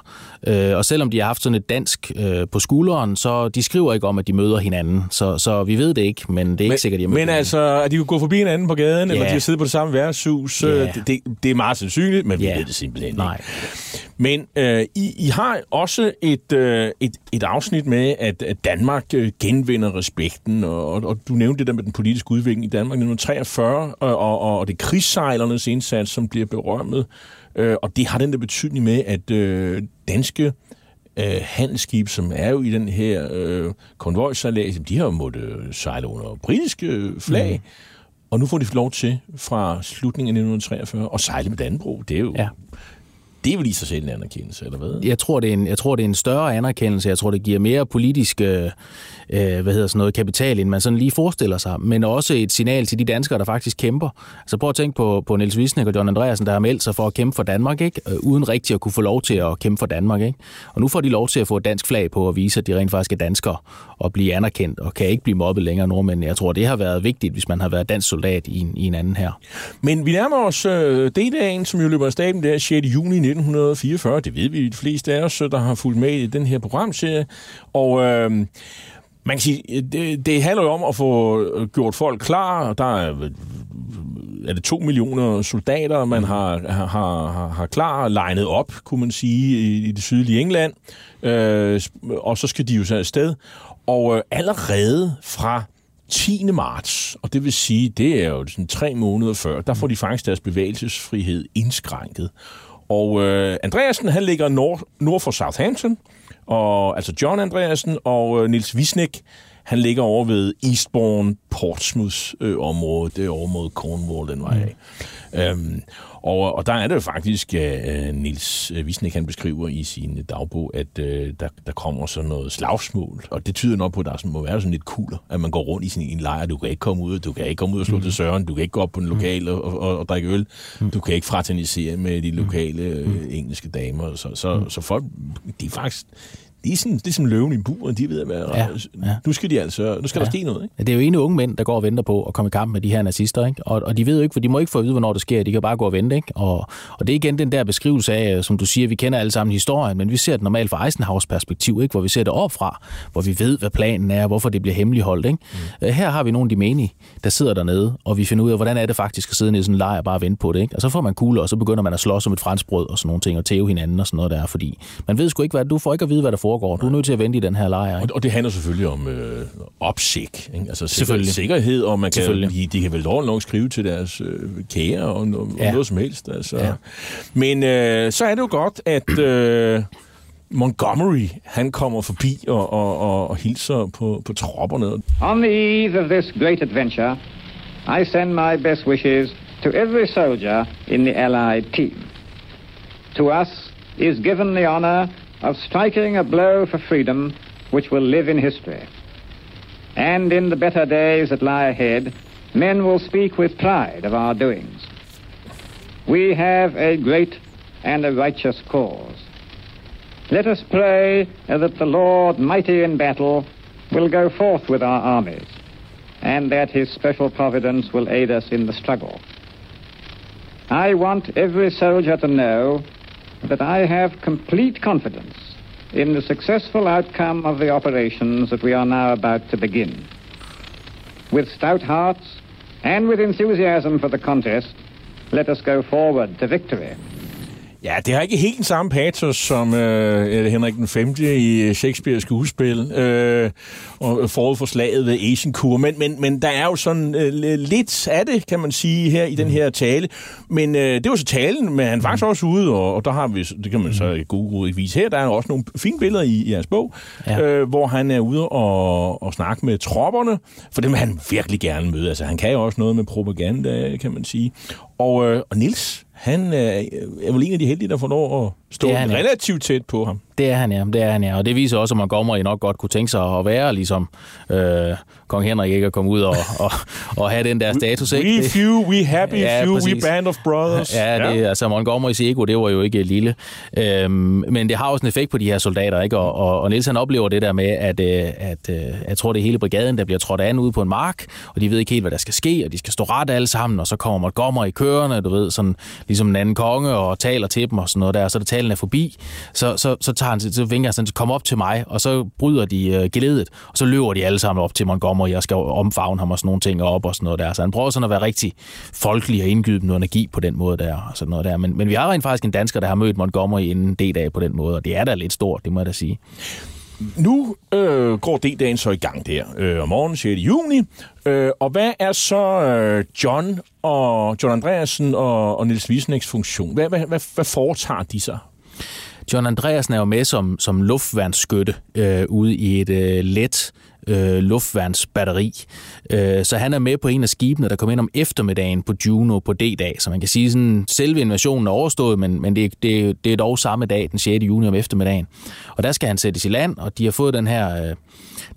S6: Øh, og selvom de har haft sådan et dansk øh, på skulderen, så de skriver ikke om, at de møder hinanden. Så, så vi ved det ikke, men det er
S5: men,
S6: ikke sikkert, at de
S5: Men
S6: hinanden.
S5: altså, at de kunne gå forbi hinanden på gaden,
S6: ja.
S5: eller de har siddet på det samme værtshus,
S6: ja.
S5: det, det, det er meget sandsynligt, men
S6: ja.
S5: vi ved det simpelthen
S6: Nej.
S5: ikke. Men øh, I, I har også et, øh, et, et afsnit med, at, at Danmark øh, genvinder respekten, og, og du nævnte det der med den politiske udvikling i Danmark i 1943, og, og, og det er krigssejlernes indsats, som bliver berømmet, øh, og det har den der betydning med, at øh, danske øh, handelsskib, som er jo i den her øh, konvojsejlads, de har jo måttet øh, sejle under britiske flag, mm. og nu får de lov til fra slutningen af 1943 at sejle med Danbro. Det er jo...
S6: Ja.
S5: Det er vel i sig selv en anerkendelse, eller hvad?
S6: Jeg tror, det er en, jeg tror, det er en større anerkendelse. Jeg tror, det giver mere politisk øh, hvad hedder sådan noget, kapital, end man sådan lige forestiller sig. Men også et signal til de danskere, der faktisk kæmper. Altså prøv at tænke på, på Niels Wisnik og John Andreasen, der har meldt sig for at kæmpe for Danmark, ikke? Øh, uden rigtig at kunne få lov til at kæmpe for Danmark. Ikke? Og nu får de lov til at få et dansk flag på og vise, at de rent faktisk er danskere og blive anerkendt og kan ikke blive mobbet længere nordmænd. Jeg tror, det har været vigtigt, hvis man har været dansk soldat i en, i en anden her.
S5: Men vi nærmer os øh, D-dagen, som jo løber af staben der 6. juni 1944. Det ved vi de fleste af os, der har fulgt med i den her programserie. Og øh, man kan sige, det, det handler jo om at få gjort folk klar. Der er, er det to millioner soldater, man har, har, har, har klar legnet op, kunne man sige, i, i det sydlige England. Øh, og så skal de jo så afsted. Og øh, allerede fra 10. marts, og det vil sige, det er jo sådan tre måneder før, der får de faktisk deres bevægelsesfrihed indskrænket. Og øh, Andreasen, han ligger nord, nord for Southampton, og, altså John Andreasen og øh, Nils Wisnik, han ligger over ved Eastbourne, Portsmouth øh, område, det er over mod Cornwall den vej af. Mm. Øhm, og, og der er det jo faktisk, øh, Nils Wisnik han beskriver i sin dagbog, at øh, der, der kommer sådan noget slagsmål, og det tyder nok på, at der må være sådan lidt kugler, at man går rundt i sin en lejr, du kan ikke komme ud, du kan ikke komme ud og slå mm. til søren, du kan ikke gå op på den lokale og, og, og drikke øl, mm. du kan ikke fraternisere med de lokale øh, engelske damer, så, så, mm. så folk, de er faktisk, de er sådan, det er som løven i buren, de ved, hvad
S6: Ja, ja.
S5: nu skal de altså, nu skal ja. der ske noget, ikke?
S6: Det er jo ene unge mænd, der går og venter på at komme i kamp med de her nazister, ikke? Og, og de ved jo ikke, for de må ikke få at vide, hvornår det sker. De kan bare gå og vente, ikke? Og, og det er igen den der beskrivelse af, som du siger, vi kender alle sammen historien, men vi ser det normalt fra Eisenhowers perspektiv, ikke? Hvor vi ser det opfra, hvor vi ved, hvad planen er, hvorfor det bliver hemmeligholdt, ikke? Mm. Her har vi nogle af de menige, der sidder dernede, og vi finder ud af, hvordan er det faktisk at sidde i sådan en lejr og bare vente på det, ikke? Og så får man kugler, og så begynder man at slås som et franskbrød og sådan nogle ting, og tæve hinanden og sådan noget der, fordi man ved sgu ikke, hvad du får ikke at vide, hvad der foregår. Du er nødt til at vente i den her lejr.
S5: Og,
S6: Ikke?
S5: og det handler selvfølgelig om øh, opsigt, ikke? altså
S6: Selvfølgelig.
S5: sikkerhed, og man kan,
S6: Selvfølgelig.
S5: de, de kan vel dårligt nok skrive til deres øh, kære og, no, ja.
S6: Ja.
S5: noget som helst. Altså. Ja. Men øh, så er det jo godt, at øh, Montgomery, han kommer forbi og, og, og, og hilser på, på tropperne.
S8: On the eve of this great adventure, I send my best wishes to every soldier in the Allied team. To us is given the honor of striking a blow for freedom which will live in history. And in the better days that lie ahead, men will speak with pride of our doings. We have a great and a righteous cause. Let us pray that the Lord, mighty in battle, will go forth with our armies, and that his special providence will aid us in the struggle. I want every soldier to know that I have complete confidence in the successful outcome of the operations that we are now about to begin. With stout hearts and with enthusiasm for the contest, let us go forward to victory.
S5: Ja, det har ikke helt den samme patos som øh, Henrik den 5. i Shakespeare's skuespil øh, og forud for slaget ved Agincourt. Men, men, men der er jo sådan øh, lidt af det, kan man sige, her i den her tale. Men øh, det var så talen, men han er faktisk også ude, og, og der har vi, det kan man så i god vise her, der er også nogle fine billeder i, i hans bog, ja. øh, hvor han er ude og, og snakke med tropperne, for dem vil han virkelig gerne møde. Altså, han kan jo også noget med propaganda, kan man sige. Og, øh, og Nils, han øh, er vel en af de heldige, der får lov at stå
S6: Det er han,
S5: relativt tæt på ham.
S6: Det er han, ja. Det er han, ja. Og det viser også, at Montgomery nok godt kunne tænke sig at være ligesom øh, kong Henrik ikke at komme ud og, og, og have den der status. Ikke?
S5: We few, we happy
S6: Ja,
S5: few, we
S6: præcis.
S5: band of brothers.
S6: Ja, det, ja. altså Montgomerys ego, det var jo ikke lille. Øhm, men det har også en effekt på de her soldater, ikke? Og, og, og Niels han oplever det der med, at, øh, at øh, jeg tror, det er hele brigaden, der bliver trådt an ude på en mark, og de ved ikke helt, hvad der skal ske, og de skal stå ret alle sammen, og så kommer Montgomery kørende, du ved, sådan ligesom en anden konge, og taler til dem og sådan noget der, og så da talen er forbi, så, så, så, tager han, så vinker han sådan, kom op til mig, og så bryder de øh, geledet, og så løber de alle sammen op til Montgomery, og skal omfavne ham og sådan nogle ting op og sådan noget der. Så han prøver sådan at være rigtig folkelig og indgyde dem noget energi på den måde der, og sådan noget der. Men, men vi har rent faktisk en dansker, der har mødt Montgomery inden D-dag på den måde, og det er da lidt stort, det må jeg da sige.
S5: Nu øh, går D-dagen så i gang der øh, om morgenen 6. juni. Øh, og hvad er så øh, John og John Andreasen og, og Nils Wisnæks funktion? Hvad, hvad, hvad, hvad foretager de sig?
S6: John Andreasen er jo med som, som luftværnsskytte øh, ude i et øh, let øh, luftværnsbatteri. Øh, så han er med på en af skibene, der kom ind om eftermiddagen på Juno på D-dag. Så man kan sige, at selve invasionen er overstået, men, men det, det, det er dog samme dag, den 6. juni om eftermiddagen. Og der skal han sættes i land, og de har fået den her... Øh,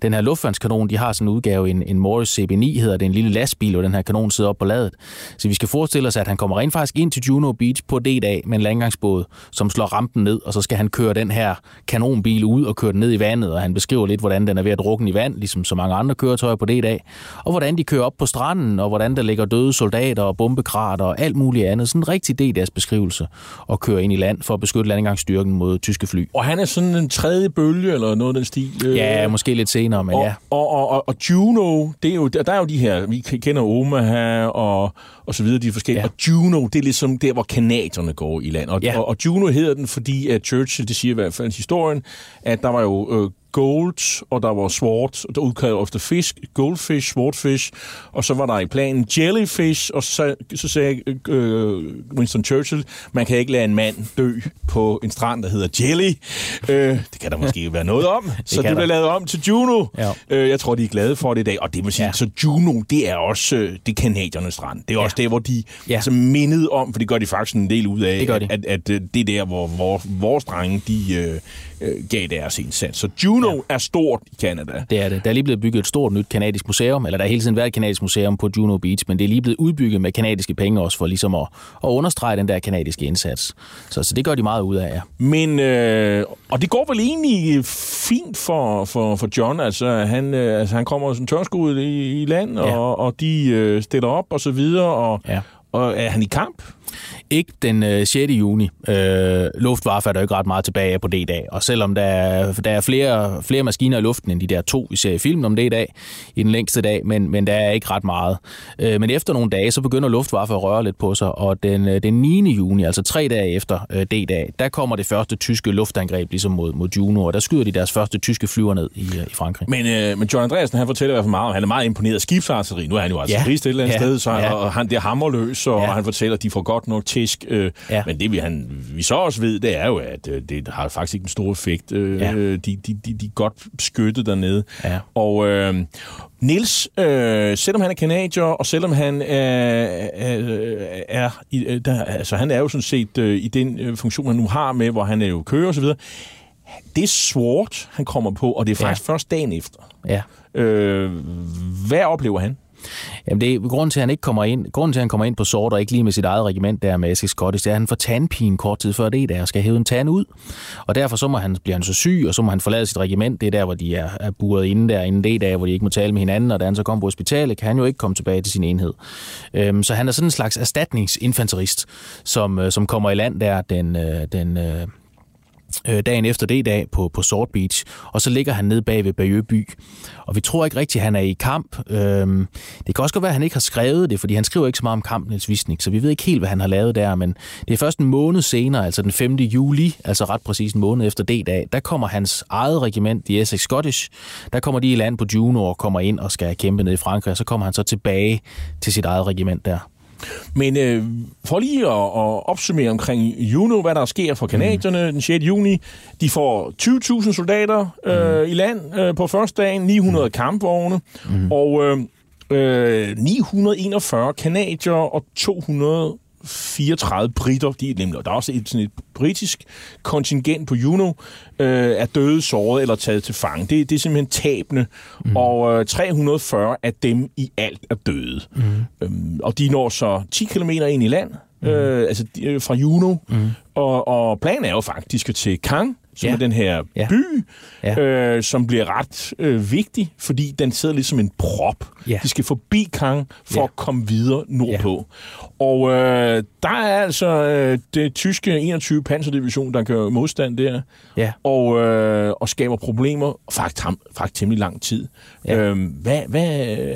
S6: den her luftværnskanon, de har sådan en udgave, en, en Morris CB9 hedder det, en lille lastbil, hvor den her kanon sidder op på ladet. Så vi skal forestille os, at han kommer rent faktisk ind til Juno Beach på D-dag med en landgangsbåd, som slår rampen ned, og så skal han køre den her kanonbil ud og køre den ned i vandet, og han beskriver lidt, hvordan den er ved at drukne i vand, ligesom så mange andre køretøjer på D-dag, og hvordan de kører op på stranden, og hvordan der ligger døde soldater og bombekrater og alt muligt andet. Sådan en rigtig D-dags beskrivelse og køre ind i land for at beskytte landgangsstyrken mod tyske fly.
S5: Og han er sådan en tredje bølge, eller noget den stil? øh,
S6: Ja, måske lidt senere, men
S5: og,
S6: ja.
S5: og, og, og, og Juno, det er jo, der, er jo de her, vi kender Omaha og, og så videre, de forskellige.
S6: Ja.
S5: Og Juno, det er ligesom der, hvor kanadierne går i land. Og,
S6: Ja.
S5: og, og Juno hedder den, fordi at Churchill, det siger i hvert fald historien, at der var jo øh, gold, og der var sword, der udkrævede ofte fisk, goldfish, swordfish, og så var der i planen jellyfish, og så, så sagde øh, Winston Churchill, man kan ikke lade en mand dø på en strand, der hedder Jelly. Øh, det kan der måske være noget om, så det blev lavet om til Juno.
S6: Ja.
S5: Øh, jeg tror, de er glade for det i dag, og det vil sige, ja.
S6: Ja.
S5: så Juno, det er også øh, det kanadiernes strand. Det er ja. også der, hvor de ja.
S6: Ja.
S5: altså, mindede om, for det gør de faktisk en del ud af,
S6: Det de.
S5: at, at, at det er der, hvor, hvor vores drenge, de øh, øh, gav deres indsats. Så Juno ja. er stort i Canada.
S6: Det er det. Der er lige blevet bygget et stort nyt kanadisk museum, eller der har hele tiden været et kanadisk museum på Juno Beach, men det er lige blevet udbygget med kanadiske penge også, for ligesom at, at understrege den der kanadiske indsats. Så, så det gør de meget ud af, ja.
S5: Men, øh, og det går vel egentlig fint for, for, for John. Altså, han, øh, altså, han kommer som tørskud i, i land,
S6: Ja.
S5: og, og de øh, stiller op og så videre, og,
S6: Ja.
S5: og er han i kamp?
S6: Ikke den øh, 6. juni. Øh, Luftwaffe er der ikke ret meget tilbage af på D-dag, og selvom der er, der er flere, flere maskiner i luften end de der to, vi ser i filmen om D-dag, i den længste dag, men, men der er ikke ret meget. Øh, men efter nogle dage, så begynder Luftwaffe at røre lidt på sig, og den, øh, den 9. juni, altså tre dage efter øh, D-dag, der kommer det første tyske luftangreb ligesom mod, mod Juno, og der skyder de deres første tyske flyver ned i, øh, i Frankrig.
S5: Men, øh, men John Andreasen, han fortæller i hvert fald meget om, han er meget imponeret af skibsarteri. Nu er han jo altså
S6: Ja.
S5: et eller andet
S6: Ja.
S5: sted, så,
S6: Ja.
S5: og, han det er hammerløs, og,
S6: Ja.
S5: og han fortæller, at de får godt nok tisk. Øh,
S6: Ja.
S5: Men det vi, han, vi så også ved, det er jo, at øh, det har faktisk ikke en stor effekt. Øh,
S6: Ja.
S5: de, de, de, de er godt beskyttet dernede.
S6: Ja.
S5: Og øh, Nils, øh, selvom han er kanadier, og selvom han er, er, er i, øh, der, altså han er jo sådan set øh, i den øh, funktion, han nu har med, hvor han er jo kører og så videre, det er han kommer på, og det er faktisk ja. først dagen efter.
S6: Ja.
S5: Øh, hvad oplever han?
S6: Jamen det er grunden til, at han ikke kommer ind, grunden til, at han kommer ind på sort og ikke lige med sit eget regiment der med Essex Scottish, det er, at han får tandpine kort tid før det der, og skal hæve en tand ud. Og derfor så må han, bliver han så syg, og så må han forlade sit regiment. Det er der, hvor de er, er buret inde der, inden det der, hvor de ikke må tale med hinanden, og da han så kommer på hospitalet, kan han jo ikke komme tilbage til sin enhed. Øhm, så han er sådan en slags erstatningsinfanterist, som, øh, som kommer i land der den, øh, den øh, øh, dagen efter det dag på, på Sword Beach, og så ligger han ned bag ved Bayeux by. Og vi tror ikke rigtigt, at han er i kamp. Øhm, det kan også godt være, at han ikke har skrevet det, fordi han skriver ikke så meget om kampen, Niels Wisnik, så vi ved ikke helt, hvad han har lavet der, men det er først en måned senere, altså den 5. juli, altså ret præcis en måned efter D-dag, der kommer hans eget regiment, de Essex Scottish, der kommer de i land på Juno og kommer ind og skal kæmpe ned i Frankrig, og så kommer han så tilbage til sit eget regiment der.
S5: Men øh, for lige at, at opsummere omkring Juno, hvad der sker for kanadierne mm. den 6. juni. De får 20.000 soldater øh, mm. i land øh, på første dagen, 900 mm. kampvogne, mm. og øh, øh, 941 kanadier og 200 34 britter, de er nemlig, der er også et, sådan et britisk kontingent på Juno, øh, er døde, såret eller taget til fange. Det, det er simpelthen tabende, mm. og øh, 340 af dem i alt er døde. Mm. Øhm, og de når så 10 km ind i land, mm. øh, altså øh, fra Juno, mm. og, og planen er jo faktisk til Kang, som ja. er den her ja. by, ja. Øh, som bliver ret øh, vigtig, fordi den sidder ligesom en prop. Ja. De skal forbi Kang for ja. at komme videre nordpå. Ja. Og øh, der er altså øh, det tyske 21 Panzerdivision, der gør modstand der, ja. og, øh, og skaber problemer, faktisk, faktisk temmelig lang tid. Ja. Øhm, hvad, hvad,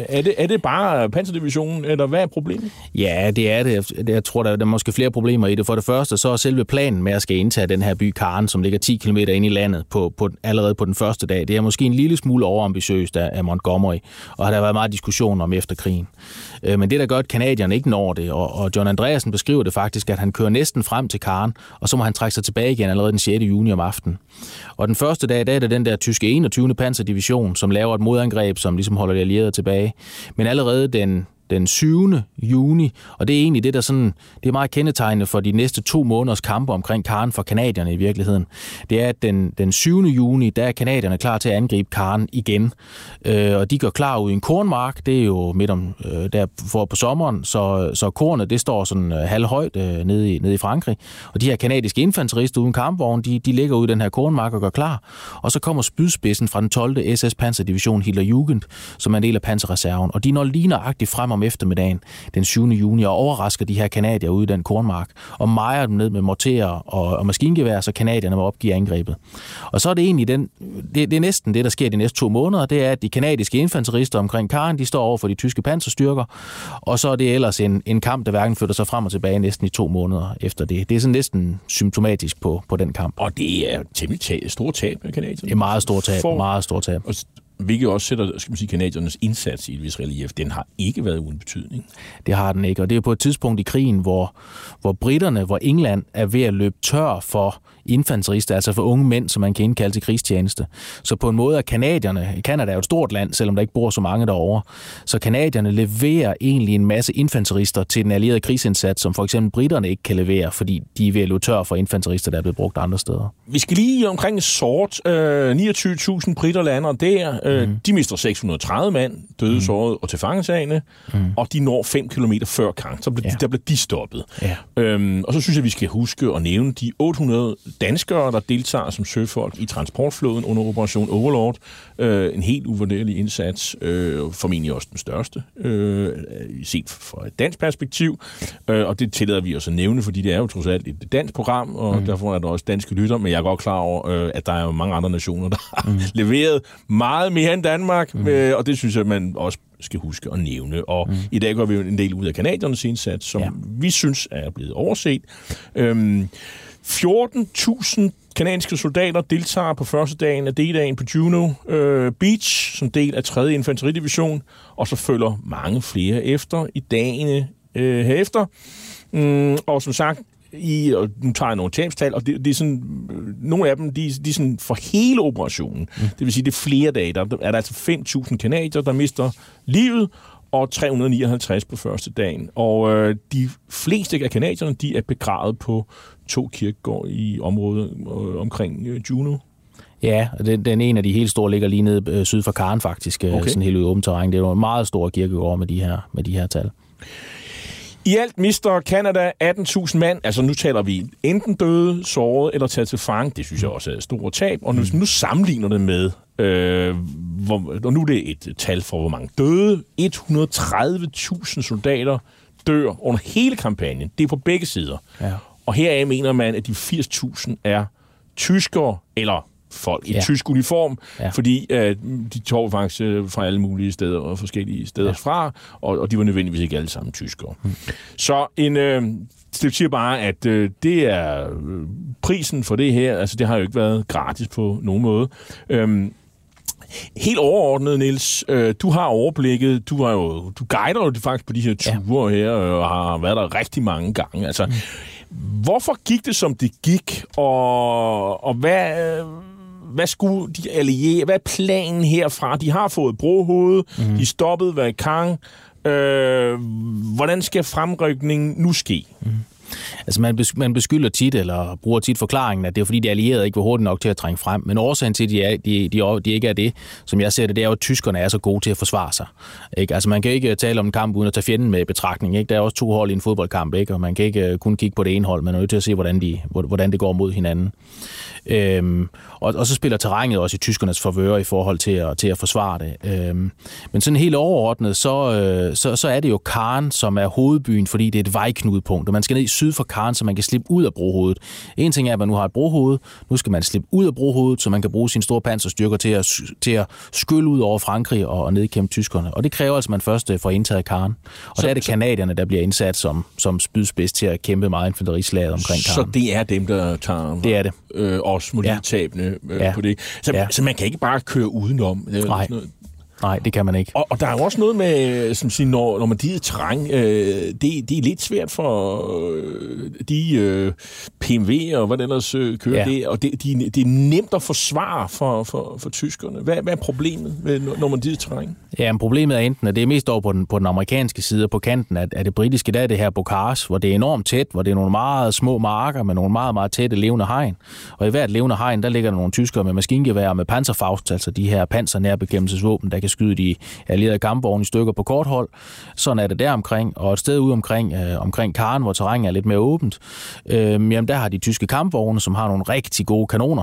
S5: er, det, er det bare Panzerdivisionen, eller hvad er problemet?
S6: Ja, det er det. Jeg tror, der er måske flere problemer i det. For det første, så er selve planen med at skal indtage den her by Karen, som ligger 10 km ind i landet på, på, allerede på den første dag, det er måske en lille smule overambitiøst af, af Montgomery, og har der været meget diskussion om efter krigen. Øh, men det, der gør, at kanadierne ikke når det, og, og John Andreasen beskriver det faktisk, at han kører næsten frem til Karen, og så må han trække sig tilbage igen allerede den 6. juni om aftenen. Og den første dag, der er det den der tyske 21. panserdivision, som laver et modangreb, som ligesom holder de allierede tilbage. Men allerede den den 7. juni, og det er egentlig det, der sådan, det er meget kendetegnende for de næste to måneders kampe omkring Karen for kanadierne i virkeligheden. Det er, at den, den 7. juni, der er kanadierne klar til at angribe Karen igen, øh, og de går klar ud i en kornmark, det er jo midt om, øh, der for på sommeren, så, så kornet, det står sådan øh, halvhøjt øh, nede, i, nede i Frankrig, og de her kanadiske infanterister uden kampvogn, de, de ligger ud i den her kornmark og går klar, og så kommer spydspidsen fra den 12. SS Panzerdivision Hitlerjugend, som er en del af panserreserven, og de når lige nøjagtigt frem om eftermiddagen den 7. juni og overrasker de her kanadier ude i den kornmark og mejer dem ned med morterer og, og maskingevær, så kanadierne må opgive angrebet. Og så er det egentlig den, det, det er næsten det, der sker de næste to måneder, det er, at de kanadiske infanterister omkring Karen, de står over for de tyske panserstyrker, og så er det ellers en, en kamp, der hverken flytter sig frem og tilbage næsten i to måneder efter det. Det er sådan næsten symptomatisk på, på den kamp.
S5: Og det er temmelig tab, stort tab af kanadierne.
S6: Det er meget stort tab, for, meget stort tab. Og
S5: hvilket også sætter skal man sige, kanadiernes indsats i et vis relief, den har ikke været uden betydning.
S6: Det har den ikke, og det er på et tidspunkt i krigen, hvor, hvor britterne, hvor England er ved at løbe tør for infanterister, altså for unge mænd, som man kan indkalde til krigstjeneste. Så på en måde er kanadierne, Kanada er jo et stort land, selvom der ikke bor så mange derovre, så kanadierne leverer egentlig en masse infanterister til den allierede krigsindsats, som for eksempel britterne ikke kan levere, fordi de er ved at løbe tør for infanterister, der er blevet brugt andre steder.
S5: Vi skal lige omkring sort. Øh, 29.000 britter lander der. Øh, mm. De mister 630 mand, døde, mm. såret og til fangesagene, mm. og de når 5 km før Kang. Så ble, ja. der bliver de stoppet. Ja. Øhm, og så synes jeg, vi skal huske at nævne de 800 danskere, der deltager som søfolk i transportflåden under Operation Overlord. Øh, en helt uvurderlig indsats, øh, formentlig også den største, øh, set fra et dansk perspektiv. Øh, og det tillader vi os at nævne, fordi det er jo trods alt et dansk program, og mm. derfor er der også danske lytter, men jeg er godt klar over, øh, at der er mange andre nationer, der har mm. [laughs] leveret meget mere end Danmark, mm. øh, og det synes jeg, man også skal huske at nævne. Og mm. i dag går vi jo en del ud af kanadiernes indsats, som ja. vi synes er blevet overset. Øhm, 14.000 kanadiske soldater deltager på første dagen af D-dagen på Juno øh, Beach som del af 3. infanteridivision, og så følger mange flere efter i dagene øh, herefter. Mm, og som sagt, i, og nu tager jeg nogle tabstal, og det, det er sådan, øh, nogle af dem, de, de er sådan for hele operationen. Mm. Det vil sige, det er flere dage. Der er der altså 5.000 kanadier, der mister livet, og 359 på første dagen. Og øh, de fleste af kanadierne, de er begravet på to kirkegård i området øh, omkring øh, Juno.
S6: Ja, den, den ene af de helt store ligger lige nede øh, syd for Karen faktisk, øh, okay. sådan helt ude i åbent terræn. Det er jo en meget stor kirkegård med de her, med de her tal.
S5: I alt mister Kanada 18.000 mand. Altså nu taler vi enten døde, såret eller taget til fang. Det synes jeg også er et stort tab. Og nu, mm. nu sammenligner det med, øh, hvor, og nu er det et tal for, hvor mange døde. 130.000 soldater dør under hele kampagnen. Det er på begge sider. Ja. Og heraf mener man, at de 80.000 er tyskere, eller folk i
S6: Ja.
S5: tysk uniform,
S6: Ja.
S5: fordi øh, de tog faktisk øh, fra alle mulige steder og forskellige steder ja. fra, og, og de var nødvendigvis ikke alle sammen tyskere. Mm. Så en, øh, det siger bare, at øh, det er øh, prisen for det her, altså det har jo ikke været gratis på nogen måde. Øhm, Helt overordnet, Niels, øh, du har overblikket, du har jo, du guider jo faktisk på de her ture ja. her, og har været der rigtig mange gange. Altså, mm. hvorfor gik det, som det gik, og, og hvad, hvad skulle de allierede, hvad er planen herfra? De har fået brohoved, mm. de stoppede ved Kang. Øh, hvordan skal fremrykningen nu ske? Mm.
S6: Altså man, man beskylder tit, eller bruger tit forklaringen, at det er fordi, de allierede ikke var hurtigt nok til at trænge frem. Men årsagen til, at de, er, de, de, de ikke er det, som jeg ser det, det er jo, at tyskerne er så gode til at forsvare sig. Ikke? Altså man kan ikke tale om en kamp uden at tage fjenden med i betragtning. Ikke? Der er også to hold i en fodboldkamp, ikke? og man kan ikke uh, kun kigge på det ene hold, man er nødt til at se, hvordan, de, hvordan det går mod hinanden. Øhm, og, og så spiller terrænet også i tyskernes favør i forhold til at, til at forsvare det. Øhm, men sådan helt overordnet, så, øh, så, så er det jo Karen, som er hovedbyen, fordi det er et vejknudepunkt, og man skal ned i syd for Karen, så man kan slippe ud af brohovedet. En ting er, at man nu har et brohoved, nu skal man slippe ud af brohovedet, så man kan bruge sine store panserstyrker til at, til at skylle ud over Frankrig og, og nedkæmpe tyskerne. Og det kræver altså, at man først øh, får indtaget Karen. Og så, der er det kanadierne, der bliver indsat som, som spydspids til at kæmpe meget infanterislaget omkring Karen.
S5: Så det er dem, der tager
S6: Det er det.
S5: Øh, også mod
S6: Ja.
S5: øh,
S6: Ja.
S5: på det. Så,
S6: Ja.
S5: så man kan ikke bare køre udenom. Det er
S6: Nej.
S5: sådan noget.
S6: Nej, det kan man ikke.
S5: Og, og der er jo også noget med, som siger, når, når man de terræn, øh, det, det er lidt svært for øh, de øh, PMV og hvad det ellers øh, kører
S6: Ja.
S5: det, og det, de, det er nemt at forsvare for, for, for tyskerne. Hvad, hvad er problemet med når- man de terræn?
S6: Ja, men problemet er enten, at det er mest over på den, på den amerikanske side, og på kanten af, af det britiske, der er det her Bocage, hvor det er enormt tæt, hvor det er nogle meget små marker med nogle meget, meget tætte levende hegn. Og i hvert levende hegn, der ligger der nogle tyskere med maskingevær og med panserfaust, altså de her pansernærbekæmpelsesvåben, der kan skyde de allierede kampvogne i stykker på kort hold. Sådan er det der omkring, og et sted ude omkring, øh, omkring Karen, hvor terrænet er lidt mere åbent, øh, jamen der har de tyske kampvogne, som har nogle rigtig gode kanoner.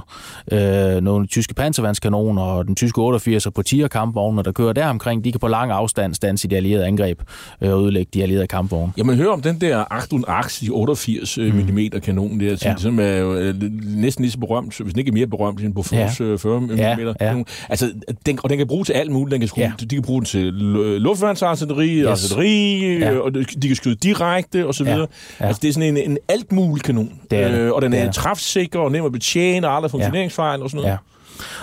S6: Øh, nogle tyske panservandskanoner og den tyske 88'er på tier kampvogne, der kører der omkring, de kan på lang afstand standse de allierede angreb øh, og ødelægge de allierede kampvogne.
S5: Ja, man hører om den der Achtung Axe i 88 mm. mm kanon der, som,
S6: Ja.
S5: som er jo øh, næsten lige så berømt, hvis den ikke er mere berømt end Bofors
S6: Ja.
S5: ja. 40 mm
S6: Ja, ja.
S5: Altså, den, og den kan bruges til alt muligt. Den kan skrue,
S6: Ja.
S5: ja. De kan bruge den til lu- luftværnsartilleri,
S6: Yes.
S5: artilleri,
S6: Ja.
S5: ja. og de kan skyde direkte, og så
S6: Ja.
S5: videre.
S6: Ja.
S5: Altså, det er sådan en, en alt mulig kanon.
S6: Det er det.
S5: Øh, og den er,
S6: er
S5: er træfsikker og nem at betjene, og aldrig funktioneringsfejl og sådan noget.
S6: Ja.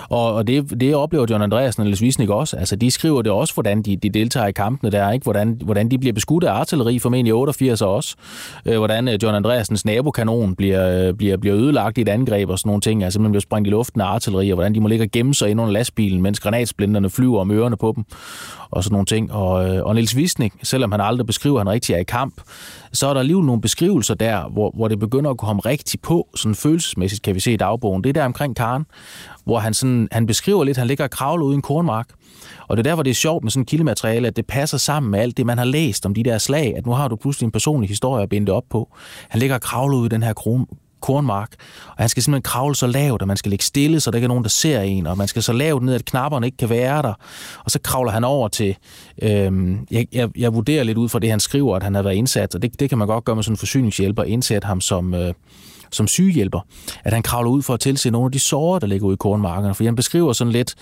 S6: Og, og det, det oplever John Andreasen og Lesvisnik Wisnik også. Altså, de skriver det også, hvordan de, de deltager i kampene der, ikke? Hvordan, hvordan de bliver beskudt af artilleri, formentlig 88 også. Øh, hvordan øh, John Andreasens nabokanon bliver, øh, bliver, bliver ødelagt i et angreb og sådan nogle ting. Altså, man bliver sprængt i luften af artilleri, og hvordan de må ligge og gemme sig ind under lastbilen, mens granatsplinterne flyver om ørerne på dem og sådan nogle ting. Og, og Niels Wisnik, selvom han aldrig beskriver, at han rigtig er i kamp, så er der alligevel nogle beskrivelser der, hvor, hvor det begynder at komme rigtig på, sådan følelsesmæssigt kan vi se i dagbogen. Det er der omkring Karen, hvor han, sådan, han beskriver lidt, han ligger og kravler ude i en kornmark. Og det er derfor, det er sjovt med sådan kildemateriale, at det passer sammen med alt det, man har læst om de der slag, at nu har du pludselig en personlig historie at binde det op på. Han ligger og kravler ude i den her kornmark, og han skal simpelthen kravle så lavt, at man skal ligge stille, så der ikke er nogen, der ser en, og man skal så lavt ned, at knapperne ikke kan være der. Og så kravler han over til, øhm, jeg, jeg, jeg vurderer lidt ud fra det, han skriver, at han har været indsat, og det, det kan man godt gøre med sådan en forsyningshjælper, indsætte ham som, øh, som sygehjælper, at han kravler ud for at tilse nogle af de sårer, der ligger ude i kornmarkerne. For han beskriver sådan lidt,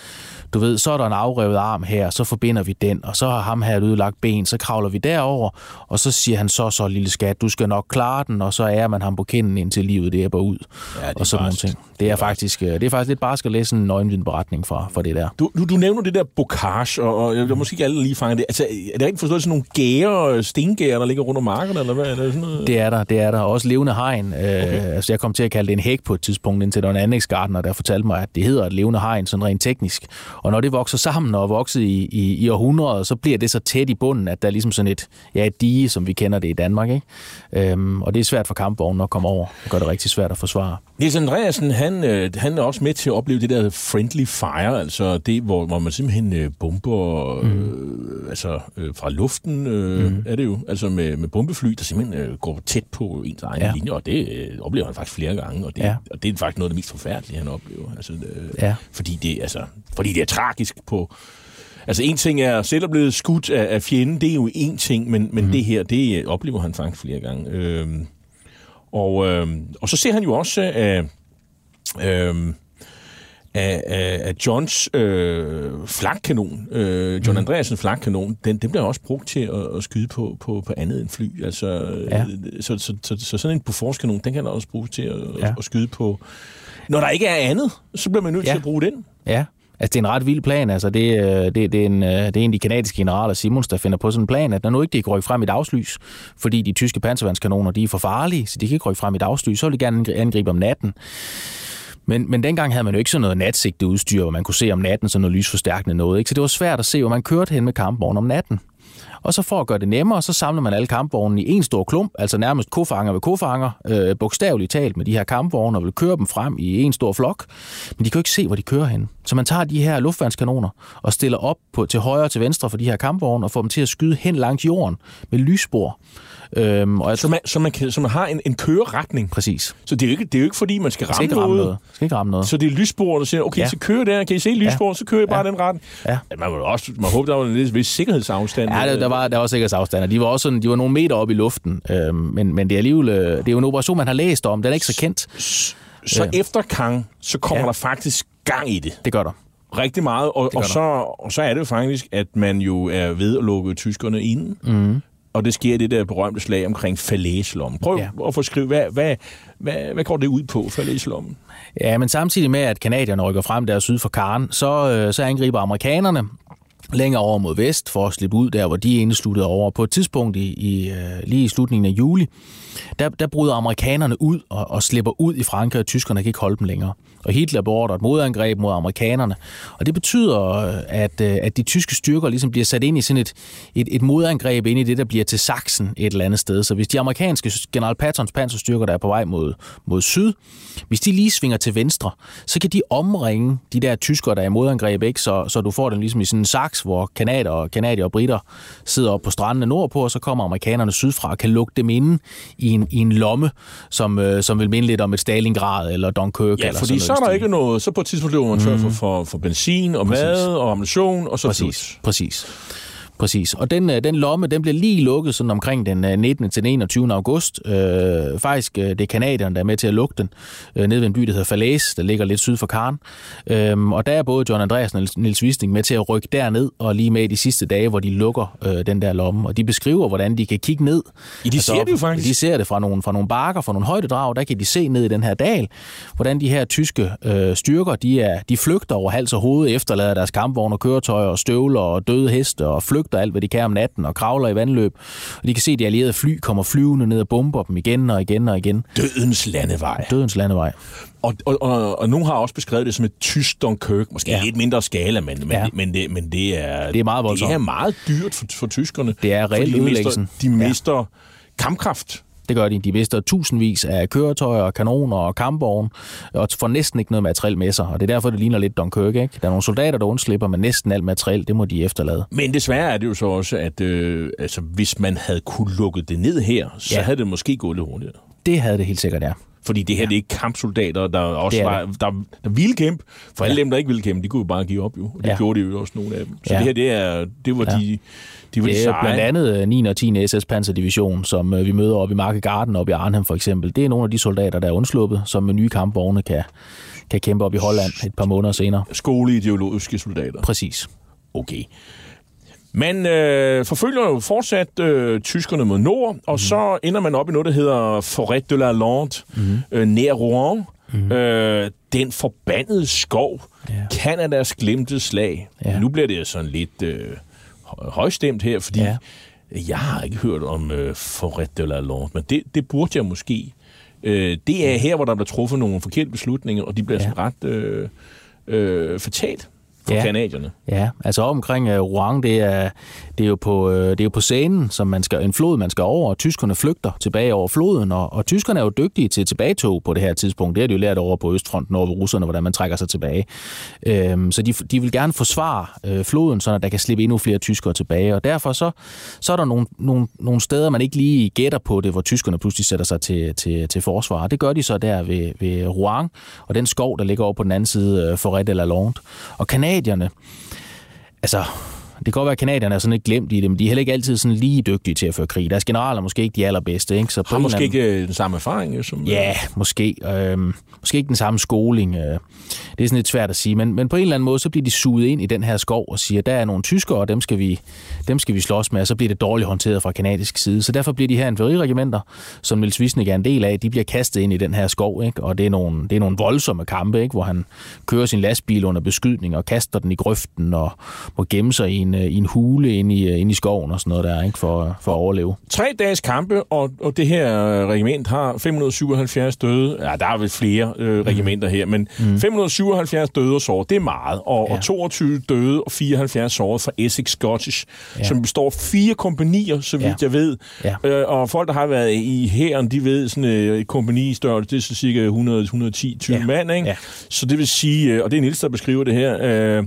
S6: du ved, så er der en afrevet arm her, så forbinder vi den, og så har ham her et ødelagt ben, så kravler vi derover, og så siger han så, så lille skat, du skal nok klare den, og så er man ham på kinden indtil livet det er ud.
S5: Ja, det er
S6: og sådan nogle ting. Det er, faktisk, øh, det er faktisk lidt barsk at læse en nøgenvidende fra, fra det der.
S5: Du, du, du nævner det der bocage, og, og jeg måske ikke alle lige fanger det. Altså, er det ikke forstået sådan nogle gære, stengære, der ligger rundt om markerne, eller hvad? Er det sådan noget?
S6: Det er der, det er der. Også levende hegn. Okay. Øh, altså jeg kom til at kalde det en hæk på et tidspunkt, indtil der var en anlægsgartner, der fortalte mig, at det hedder et levende hegn, sådan rent teknisk. Og når det vokser sammen og er vokset i, i, i århundreder, så bliver det så tæt i bunden, at der er ligesom sådan et, ja, et dige, som vi kender det i Danmark. Ikke? Øhm, og det er svært for kampvognen at komme over. Det gør det rigtig svært at forsvare.
S5: Niels Andreasen, han, øh, han er også med til at opleve det der friendly fire, altså det, hvor, hvor man simpelthen øh, bomber øh,
S6: Mm.
S5: altså, øh, fra luften, øh, mm. er det jo, altså med, med bombefly, der simpelthen øh, går tæt på ens egen
S6: ja.
S5: linje, og det øh, oplever han faktisk flere gange, og det,
S6: Ja.
S5: og det er faktisk noget af det mest forfærdelige, han oplever. Altså, øh,
S6: Ja.
S5: fordi, det, altså, fordi det er tragisk på... Altså en ting er selv at blive skudt af, af fjenden, det er jo en ting, men, men mm. det her, det øh, oplever han faktisk flere gange. Øhm, og, øhm, og så ser han jo også, øh, øhm, af, af, af Johns øh, flakkanon, øh, John
S6: Mhm.
S5: Andreasen flakkanon, den, den bliver også brugt til at, at skyde på, på, på andet end fly. Altså,
S6: Ja.
S5: ja. så, så, så, så sådan en Bofors-kanon, den kan også bruges til at,
S6: Ja.
S5: at skyde på. Når der ikke er andet, så bliver man nødt
S6: Ja.
S5: ja. til at bruge den.
S6: Ja, altså det er en ret vild plan. Altså det, øh, det, det, er en, øh, det er en af de kanadiske generaler, Simons, der finder på sådan en plan, at når nu ikke de kan rykke frem i dagslys, fordi de tyske panservandskanoner de er for farlige, så de kan ikke rykke frem i dagslys, så vil de gerne angribe om natten. Men, men dengang havde man jo ikke sådan noget natsigteudstyr, hvor man kunne se om natten sådan noget lysforstærkende noget. Ikke? Så det var svært at se, hvor man kørte hen med kampvognen om natten. Og så for at gøre det nemmere, så samler man alle kampvognene i en stor klump, altså nærmest kofanger ved kofanger, øh, bogstaveligt talt med de her kampvogne, og vil køre dem frem i en stor flok. Men de kan jo ikke se, hvor de kører hen. Så man tager de her luftvandskanoner og stiller op på, til højre og til venstre for de her kampvogne, og får dem til at skyde hen langs jorden med lysspor. Øhm, og jeg
S5: Så man, så man, kan, så man har en, en køreretning.
S6: Præcis.
S5: Så det er, jo ikke, det er jo ikke, fordi man skal
S6: Skal
S5: ramme,
S6: ramme
S5: noget.
S6: noget. Skal ikke ramme noget.
S5: Så det er lysspor, der siger, okay,
S6: Ja.
S5: så kører der, kan I se lysspor, ja. så kører jeg bare
S6: Ja.
S5: den retning.
S6: Ja.
S5: Man må også man håber, der var en vis sikkerhedsafstand.
S6: Ja, der, der, var, der var sikkerhedsafstand, og de var også sådan, de var nogle meter op i luften. Øhm, men, men det er alligevel, øh, det er jo en operation, man har læst om. Den er ikke så kendt.
S5: Så
S6: Øh.
S5: efter Kang, så kommer
S6: Ja.
S5: der faktisk gang i det.
S6: Det gør der.
S5: Rigtig meget. Og, og, så, og så er det jo faktisk, at man jo er ved at lukke tyskerne inde. Mm. Og det sker i det der berømte slag omkring Falaslommen. Prøv
S6: Ja.
S5: at få skrevet, hvad, hvad, hvad, hvad går det ud på, Falaslommen?
S6: Ja, men samtidig med, at kanadierne rykker frem der syd for Karen, så, øh, så angriber amerikanerne længere over mod vest for at slippe ud der, hvor de indesluttede over. På et tidspunkt i, i øh, lige i slutningen af juli, der, der bryder amerikanerne ud og, og slipper ud i Frankrig, og tyskerne kan ikke holde dem længere. Og Hitler beordrer et modangreb mod amerikanerne. Og det betyder, øh, at, øh, at de tyske styrker ligesom bliver sat ind i sådan et, et, et modangreb ind i det, der bliver til Sachsen et eller andet sted. Så hvis de amerikanske general Pattons panserstyrker, der er på vej mod, mod syd, hvis de lige svinger til venstre, så kan de omringe de der tyskere, der er i modangreb, ikke? Så, så du får den ligesom i sådan en saks, hvor kanadier, og, kanadier og britter sidder op på strandene nordpå, og så kommer amerikanerne sydfra og kan lukke dem inde i en, i en lomme, som, øh, som vil minde lidt om et Stalingrad eller Dunkirk.
S5: Ja,
S6: eller
S5: fordi
S6: sådan
S5: så er der ikke noget... Så på et tidspunkt løber man tør for, for, for benzin og
S6: Præcis.
S5: mad og ammunition, og så
S6: Præcis,
S5: slut.
S6: præcis. Præcis. Og den, øh, den lomme, den bliver lige lukket sådan omkring den øh, 19. til den 21. august. Øh, faktisk, øh, det er kanadierne, der er med til at lukke den, øh, nede ved en by, der hedder Falaise, der ligger lidt syd for Karen. Øh, og der er både John Andreasen og Niels Wisting med til at rykke derned, og lige med i de sidste dage, hvor de lukker øh, den der lomme. Og de beskriver, hvordan de kan kigge ned.
S5: Ja, de ser det jo faktisk.
S6: De ser det fra nogle, fra nogle bakker, fra nogle højdedrag, der kan de se ned i den her dal, hvordan de her tyske øh, styrker, de, er, de flygter over hals og hoved, efterlader deres kampvogne og køretøjer og støvler og døde heste og flygter alt, hvad de kan om natten og kravler i vandløb. Og de kan se, at de allierede fly kommer flyvende ned og bomber dem igen og igen og igen.
S5: Dødens landevej.
S6: Dødens landevej.
S5: Og, og, og, og nogen har også beskrevet det som et tysk Dunkirk. Måske
S6: Ja.
S5: ja. lidt mindre skala, men, men,
S6: Ja.
S5: ja. men, det, men det er...
S6: Det er meget voldsomt.
S5: Det er meget dyrt for, for tyskerne.
S6: Det er reelt
S5: de
S6: ødelæggelsen.
S5: de
S6: Ja.
S5: mister kampkraft.
S6: Det gør de. De mister tusindvis af køretøjer, kanoner og kampvogne, og får næsten ikke noget materiel med sig. Og det er derfor, det ligner lidt Dunkirk. Ikke? Der er nogle soldater, der undslipper, men næsten alt materiel, det må de efterlade.
S5: Men desværre er det jo så også, at øh, altså, hvis man havde kunne lukke det ned her, så
S6: ja.
S5: havde det måske gået lidt hurtigere.
S6: Det havde det helt sikkert, ja.
S5: Fordi det her, ja. det er ikke kampsoldater, der også
S6: Det er
S5: var, der, der ville kæmpe. For alle
S6: Ja.
S5: dem, der ikke ville kæmpe, de kunne jo bare give op jo. Og det
S6: Ja.
S5: gjorde de jo også nogle af dem. Så
S6: Ja.
S5: det her, det, er, det var
S6: Ja.
S5: de, de var de
S6: Det er
S5: seje.
S6: blandt andet øh, 9. og 10. SS Panzerdivision, som øh, vi møder op i Marke Garden op i Arnhem for eksempel. Det er nogle af de soldater, der er undsluppet, som med nye kampvogne kan, kan kæmpe op i Holland et par måneder senere.
S5: Skoleideologiske soldater.
S6: Præcis.
S5: Okay. Man øh, forfølger jo fortsat øh, tyskerne mod nord, og mm. så ender man op i noget, der hedder Forêt de la Lande, mm. øh, nær Rouen. Mm. Øh, den forbandede skov.
S6: Ja.
S5: Kanadas glemte slag.
S6: Ja.
S5: Nu bliver det sådan lidt øh, hø- højstemt her, fordi
S6: ja.
S5: jeg har ikke hørt om øh, Forêt de la Lande, men det, det burde jeg måske. Øh, det er her, hvor der bliver truffet nogle forkerte beslutninger, og de bliver
S6: ja.
S5: sådan ret øh, øh, fatalt for
S6: Ja.
S5: kanadierne.
S6: Ja, altså omkring uh, Rouen, det er, det, er jo på, uh, det er jo på scenen, som man skal, en flod, man skal over, og tyskerne flygter tilbage over floden, og, og tyskerne er jo dygtige til tilbagetog på det her tidspunkt. Det har de jo lært over på Østfronten over ved russerne, hvordan man trækker sig tilbage. Øhm, så de, de vil gerne forsvare øh, floden, så der kan slippe endnu flere tyskere tilbage, og derfor så, så er der nogle, nogle, nogle steder, man ikke lige gætter på det, hvor tyskerne pludselig sætter sig til, til, til forsvar. Og det gør de så der ved, ved Rouen, og den skov, der ligger over på den anden side øh, for Red eller Lond. Og kanadierne, stadierne. Altså, det kan godt være, at kanadierne er sådan lidt glemt i det, men de er heller ikke altid sådan lige dygtige til at føre krig. Deres generaler er måske ikke de allerbedste. Ikke? Så
S5: Har måske
S6: anden-
S5: ikke øh, den samme erfaring, jo, som...
S6: Ja, måske. Øhm, måske ikke den samme skoling. Øh, det er sådan lidt svært at sige. Men, men på en eller anden måde, så bliver de suget ind i den her skov og siger, der er nogle tyskere, og dem skal vi, dem skal vi slås med, og så bliver det dårligt håndteret fra kanadisk side. Så derfor bliver de her infanteriregimenter, som Niels Wisnik er en del af, de bliver kastet ind i den her skov, ikke? og det er, nogle, det er nogle voldsomme kampe, ikke? hvor han kører sin lastbil under beskydning og kaster den i grøften og må gemme sig i en, øh, i en hule inde i, øh, inde i skoven og sådan noget der, ikke? For, for at overleve.
S5: Tre dages kampe, og, og det her øh, regiment har 577 døde. Ja, der er vel flere øh, regimenter her, men mm. 577 døde og såret, det er meget. Og, ja. Og 22 døde og 74 såret fra Essex Scottish, ja. som består af fire kompanier, så vidt
S6: Ja.
S5: jeg ved.
S6: Ja.
S5: Øh, og folk, der har været i hæren, de ved, sådan øh, et kompani størrelse, det er så cirka 100-110 20
S6: Ja.
S5: mand, ikke?
S6: Ja.
S5: Så det vil sige, og det er Niels, der beskriver det her, øh,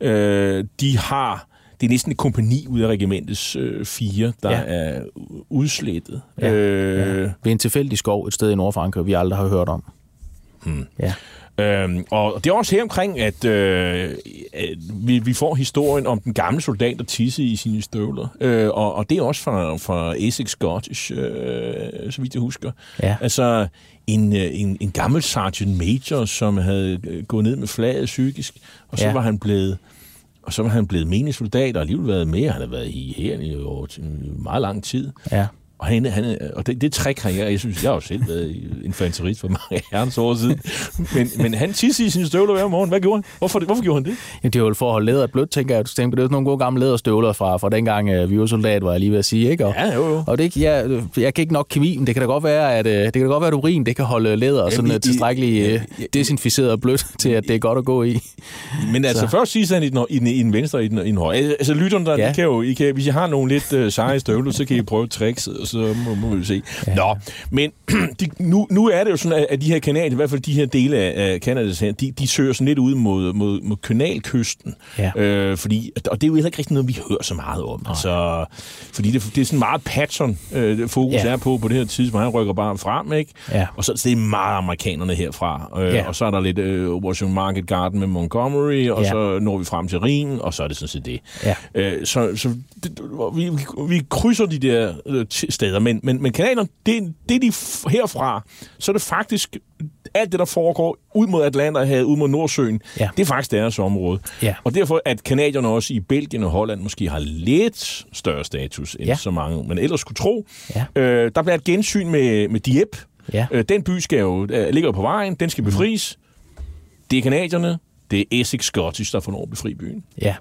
S5: øh, de har det er næsten et kompani ud af regimentets øh, fire, der ja. Er udslettet.
S6: Ja,
S5: øh,
S6: ja. Ved en tilfældig skov et sted i Nordfrankrig, vi aldrig har hørt om.
S5: Hmm.
S6: Ja.
S5: Øhm, og det er også her omkring, at, øh, at vi, vi får historien om den gamle soldat, der tisse i sine støvler. Øh, og, og det er også fra, fra Essex Scottish, øh, så vidt jeg husker.
S6: Ja.
S5: Altså en, øh, en, en gammel sergeant major, som havde øh, gået ned med flaget psykisk, og så. Ja. var han blevet og så var han blevet menig soldat, og alligevel været med. Han har været i her i over meget lang tid.
S6: Ja.
S5: Og, han, han, og det, det trick har jeg, jeg synes, jeg har jo selv været infanterist for mange herrens år siden. Men, men han tissede i sine støvler hver morgen. Hvad gjorde han? Hvorfor, hvorfor gjorde han det?
S6: Ja, det er jo for at holde læderet blødt, tænker jeg. Du tænker, det er sådan nogle gode gamle læderstøvler fra, fra dengang øh, vi var soldat, var jeg lige ved at sige, ikke? Og,
S5: Ja, jo, jo.
S6: og det, jeg, jeg kan ikke nok kemi, men det kan da godt være, at, øh, det kan da godt være, at urin det kan holde læder sådan
S5: i-
S6: øh, tilstrækkeligt øh,
S5: ja,
S6: desinficeret og blødt [laughs] til, at det er godt at gå i.
S5: Men altså,
S6: Så.
S5: først siger han i den, i, den, i den venstre i den, i den højre. Altså, lytterne, der, ja.
S6: Ja.
S5: de kan jo, I kan, hvis I har nogle lidt uh, seje støvler, så kan I prøve trickset, og så må, må vi se. Ja. Nå, men [clears throat] de, nu, nu er det jo sådan, at, de her kanaler, i hvert fald de her dele af, Kanadas her, de, de søger sådan lidt ud mod, mod, mod kanalkysten.
S6: Ja.
S5: Øh, fordi, og det er jo heller ikke rigtig noget, vi hører så meget om. Altså, fordi det, det er sådan meget Patton, øh, fokus ja. Er på på det her tidspunkt. Han rykker bare frem, ikke?
S6: Ja.
S5: Og så, så det er meget amerikanerne herfra. Øh,
S6: Ja.
S5: Og så er der lidt øh, Washington Market Garden med Montgomery, og ja. Så når vi frem til Rhin, og så er det sådan set det.
S6: Ja.
S5: Øh, så så det, vi, vi, krydser de der øh, steder, men, men, men kanalerne, det, det er de herfra, så er det faktisk alt det, der foregår ud mod Atlanterhavet, ud mod Nordsøen,
S6: Ja.
S5: det er faktisk deres område.
S6: Ja.
S5: Og derfor, at kanadierne også i Belgien og Holland måske har lidt større status end ja. Så mange, man ellers skulle tro.
S6: Ja.
S5: Øh, der bliver et gensyn med, med Dieppe.
S6: Ja.
S5: Øh, den by skal jo, øh, ligger jo på vejen, den skal befries. Det er kanadierne, det er Essex Scottish, der får lov at befri byen.
S6: Ja.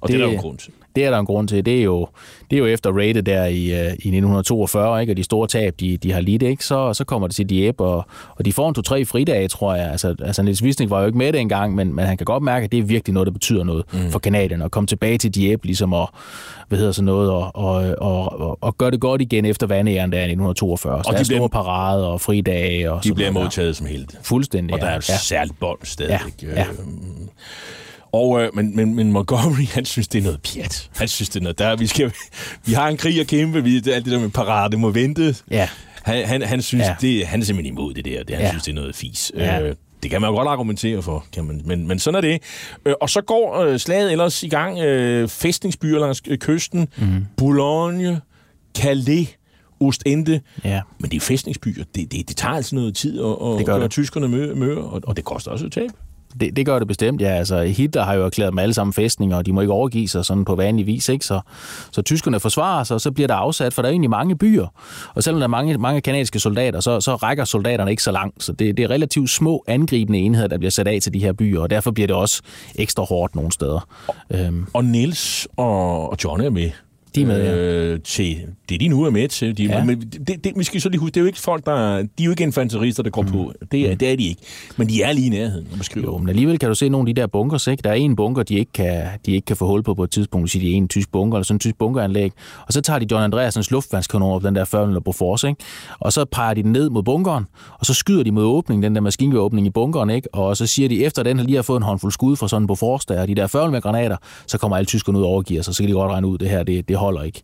S5: Og det, det er der jo grund til.
S6: Det er der en grund til. Det er jo, det er jo efter raidet der i, øh, i 1942, ikke? og de store tab, de, de har lidt, ikke? Så, så kommer det til Dieppe, og, og de får en to-tre fridage, tror jeg. Altså, altså Niels Wisnik var jo ikke med det engang, men, men han kan godt mærke, at det er virkelig noget, der betyder noget mm. for kanadierne, at komme tilbage til Dieppe, ligesom og, hvad hedder sådan noget, og, og, og, og, og gøre det godt igen efter vandæren der i 1942. Så
S5: Og
S6: der
S5: de
S6: er store
S5: bliver-
S6: parade og fridage. Og
S5: De bliver
S6: noget der.
S5: modtaget som helte.
S6: Fuldstændig,
S5: Og der er
S6: ja.
S5: et særligt bånd stadigvæk.
S6: Ja, ja.
S5: Og, øh, men, men, men Montgomery, han synes, det er noget pjat. Han synes, det er noget, der, vi, skal, vi har en krig at kæmpe, vi, det, alt det der med parade, det må vente.
S6: Ja.
S5: Han, han, han synes, ja. Det, han er simpelthen imod det der. Det, han ja. Synes, det er noget fis.
S6: Ja.
S5: Øh, det kan man jo godt argumentere for, kan man, men, men sådan er det. Øh, og så går øh, slaget ellers i gang. Øh, fæstningsbyer langs øh, kysten. Mm. Boulogne, Calais, Ostende.
S6: Ja.
S5: Men det er fæstningsbyer. Det, det, det tager altså noget tid at, at
S6: Det gør
S5: gøre
S6: det.
S5: tyskerne mø, møre, og, og det koster også et tab.
S6: Det, det gør det bestemt, ja. Altså, Hitler har jo erklæret dem alle sammen fæstninger, og de må ikke overgive sig sådan på vanlig vis. Ikke? Så, så tyskerne forsvarer sig, og så bliver der afsat, for der er egentlig mange byer. Og selvom der er mange, mange kanadiske soldater, så, så rækker soldaterne ikke så langt. Så det, det er relativt små angribende enheder, der bliver sat af til de her byer, og derfor bliver det også ekstra hårdt nogle steder. Øhm,
S5: Og Nils og, og John er med.
S6: De er med, ja.
S5: øh, til det, de nu er med til. De, ja. Men det, det, vi skal så lige huske, det er jo ikke folk, der... De er jo ikke infanterister, der går mm. på. Det er, det er de ikke. Men de er lige i nærheden, når man skriver.
S6: Jo, men alligevel kan du se nogle af de der bunkers, ikke? Der er en bunker, de ikke kan, de ikke kan få hul på på et tidspunkt. Du siger, de er en tysk bunker, eller sådan en tysk bunkeranlæg. Og så tager de John Andreasens luftvandskanon op den der 40 Bofors, ikke? Og så peger de den ned mod bunkeren, og så skyder de mod åbningen, den der maskingeåbning i bunkeren, ikke? Og så siger de, efter den lige har fået en håndfuld skud fra sådan en Bofors der, og de der 40 granater, så kommer alle tyskerne ud og overgiver sig, så kan de godt regne ud, det her, det, det holder ikke.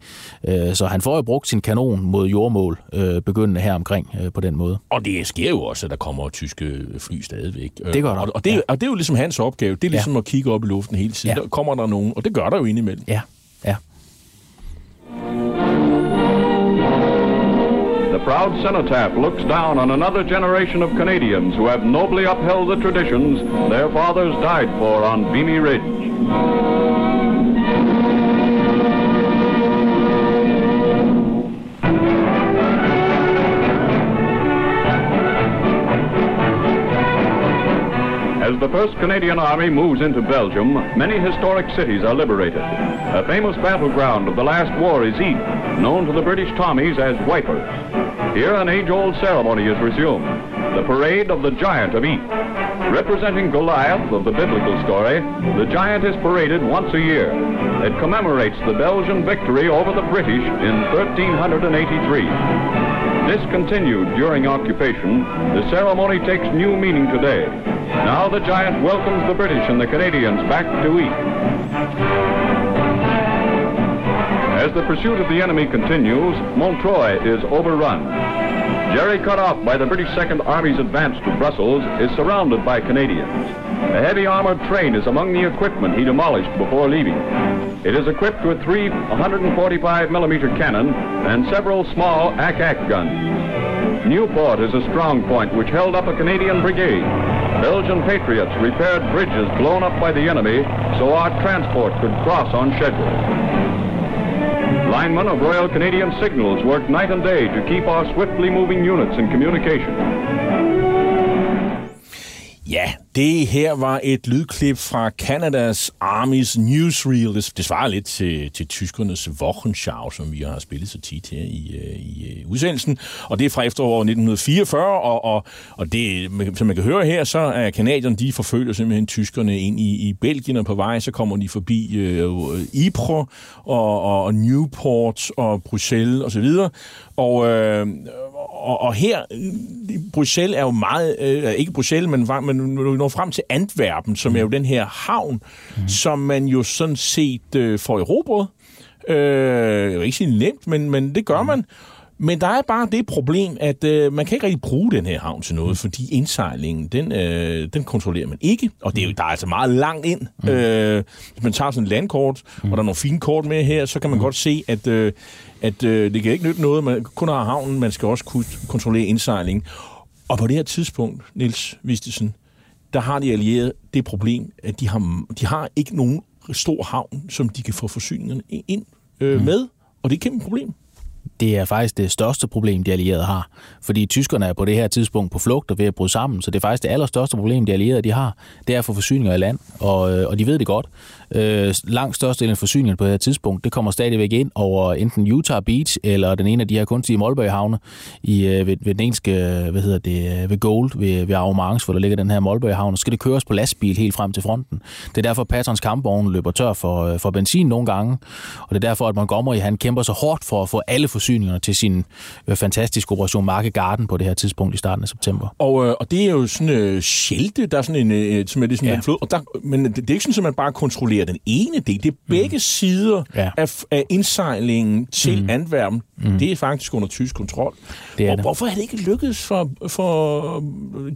S6: Øh, så han får jo brugt sin kanon mod jordmål, øh, begyndende her omkring øh, på den måde.
S5: Og det sker jo også, at der kommer tyske fly stadigvæk.
S6: Det gør der.
S5: Og, og, det,
S6: Ja.
S5: og det er jo ligesom hans opgave. Det er ligesom
S6: Ja.
S5: at kigge op i luften hele tiden.
S6: Ja.
S5: Der kommer der nogen, og det gør der jo indimellem.
S6: Ja, ja.
S2: The proud cenotaph looks down on another generation of Canadians who have nobly upheld the traditions their fathers died for on Vimy Ridge. The 1st Canadian Army moves into Belgium, many historic cities are liberated. A famous battleground of the last war is Ypres, known to the British Tommies as Wipers. Here an age-old ceremony is resumed, the parade of the Giant of Ypres. Representing Goliath of the biblical story, the giant is paraded once a year. It commemorates the Belgian victory over the British in 1383. Discontinued during occupation, the ceremony takes new meaning today. Now the giant welcomes the British and the Canadians back to eat. As the pursuit of the enemy continues, Montreuil is overrun. Jerry, cut off by the British Second Army's advance to Brussels, is surrounded by Canadians. A heavy armored train is among the equipment he demolished before leaving. It is equipped with three 145 millimeter cannon and several small AK guns. Newport is a strong point which held up a Canadian brigade. Belgian patriots repaired bridges blown up by the enemy so our transport could cross on schedule. Linemen of Royal Canadian Signals worked night and day to keep our swiftly moving units in communication.
S5: Ja, det her var et lydklip fra Canadas Armys newsreel. Det, det svarer lidt til, til tyskernes Wochenschau, som vi har spillet så tit her i, øh, i øh, udsendelsen. Og det er fra efteråret 1944, og, og, og det, som man kan høre her, så er kanadierne, de forfølger simpelthen tyskerne ind i, i Belgien, og på vej, så kommer de forbi øh, Ypres og, og, og Newport og Bruxelles osv. Og, øh, og, og her, Bruxelles er jo meget, øh, ikke Bruxelles, men, men når vi når frem til Antwerpen, som er jo den her havn, mm. som man jo sådan set øh, får erobret. Øh, jeg ikke sige nemt, men, men det gør man. Men der er bare det problem, at øh, man kan ikke rigtig bruge den her havn til noget, fordi indsejlingen, den, øh, den kontrollerer man ikke. Og det er jo, der er altså meget langt ind. Mm. Øh, hvis man tager sådan et landkort, mm. og der er nogle fine kort med her, så kan man mm. godt se, at, øh, at øh, det kan ikke nytte noget, man kun har havnen, man skal også kunne kontrollere indsejlingen. Og på det her tidspunkt, Niels Vistesen, der har de allierede det problem, at de har, de har ikke nogen stor havn, som de kan få forsyningerne ind øh, mm. med. Og det er et kæmpe problem
S6: det er faktisk det største problem, de allierede har. Fordi tyskerne er på det her tidspunkt på flugt og ved at bryde sammen, så det er faktisk det allerstørste problem, de allierede de har, det er at få forsyninger i land, og, øh, og de ved det godt. Øh, langt størstedelen af forsyningerne på det her tidspunkt, det kommer stadigvæk ind over enten Utah Beach, eller den ene af de her kunstige Målbøjhavne i, øh, ved, ved den engelske, øh, hvad hedder det, øh, ved Gold, ved, ved Aromance, hvor der ligger den her Målbøjhavn, så skal det køres på lastbil helt frem til fronten. Det er derfor, Patrons kampvogne løber tør for, for benzin nogle gange, og det er derfor, at Montgomery han kæmper så hårdt for at få alle forsyningerne til sin øh, fantastiske operation Marke Garden på det her tidspunkt i starten af september.
S5: Og, øh, og det er jo sådan øh, Schelte, der er sådan en, øh, som er sådan
S6: Ja.
S5: en flod. Og der, men det, det er ikke sådan, at man bare kontrollerer den ene del. Det er begge mm. sider
S6: Ja.
S5: af, af indsejlingen til mm. Antwerpen. Mm. Det er faktisk under tysk kontrol.
S6: Det er
S5: og
S6: det.
S5: hvorfor er det ikke lykkedes for, for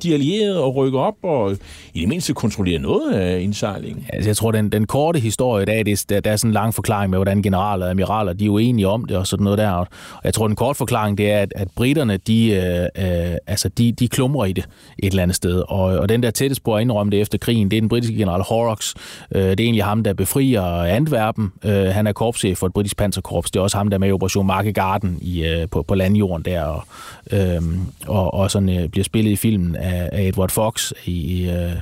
S5: de allierede at rykke op og i det mindste kontrollere noget af indsejlingen?
S6: Altså, jeg tror, den, den korte historie i dag, det, er- der, der er sådan en lang forklaring med, hvordan generaler og admiraler, de er jo enige om det og sådan noget der. Og jeg tror, den korte forklaring, det er, at, at britterne, de, øh, øh, altså, de, de klumrer i det et eller andet sted. Og, og den der tættest på at indrømme det efter krigen, det er den britiske general Horrocks. Øh, det er egentlig ham, der befrier Antwerpen. Øh, han er korpschef for et britisk panserkorps. Det er også ham, der er med i Operation Market Garden i, øh, på, på landjorden der. Og, øh, og, og sådan øh, bliver spillet i filmen af, af Edward Fox i... i øh,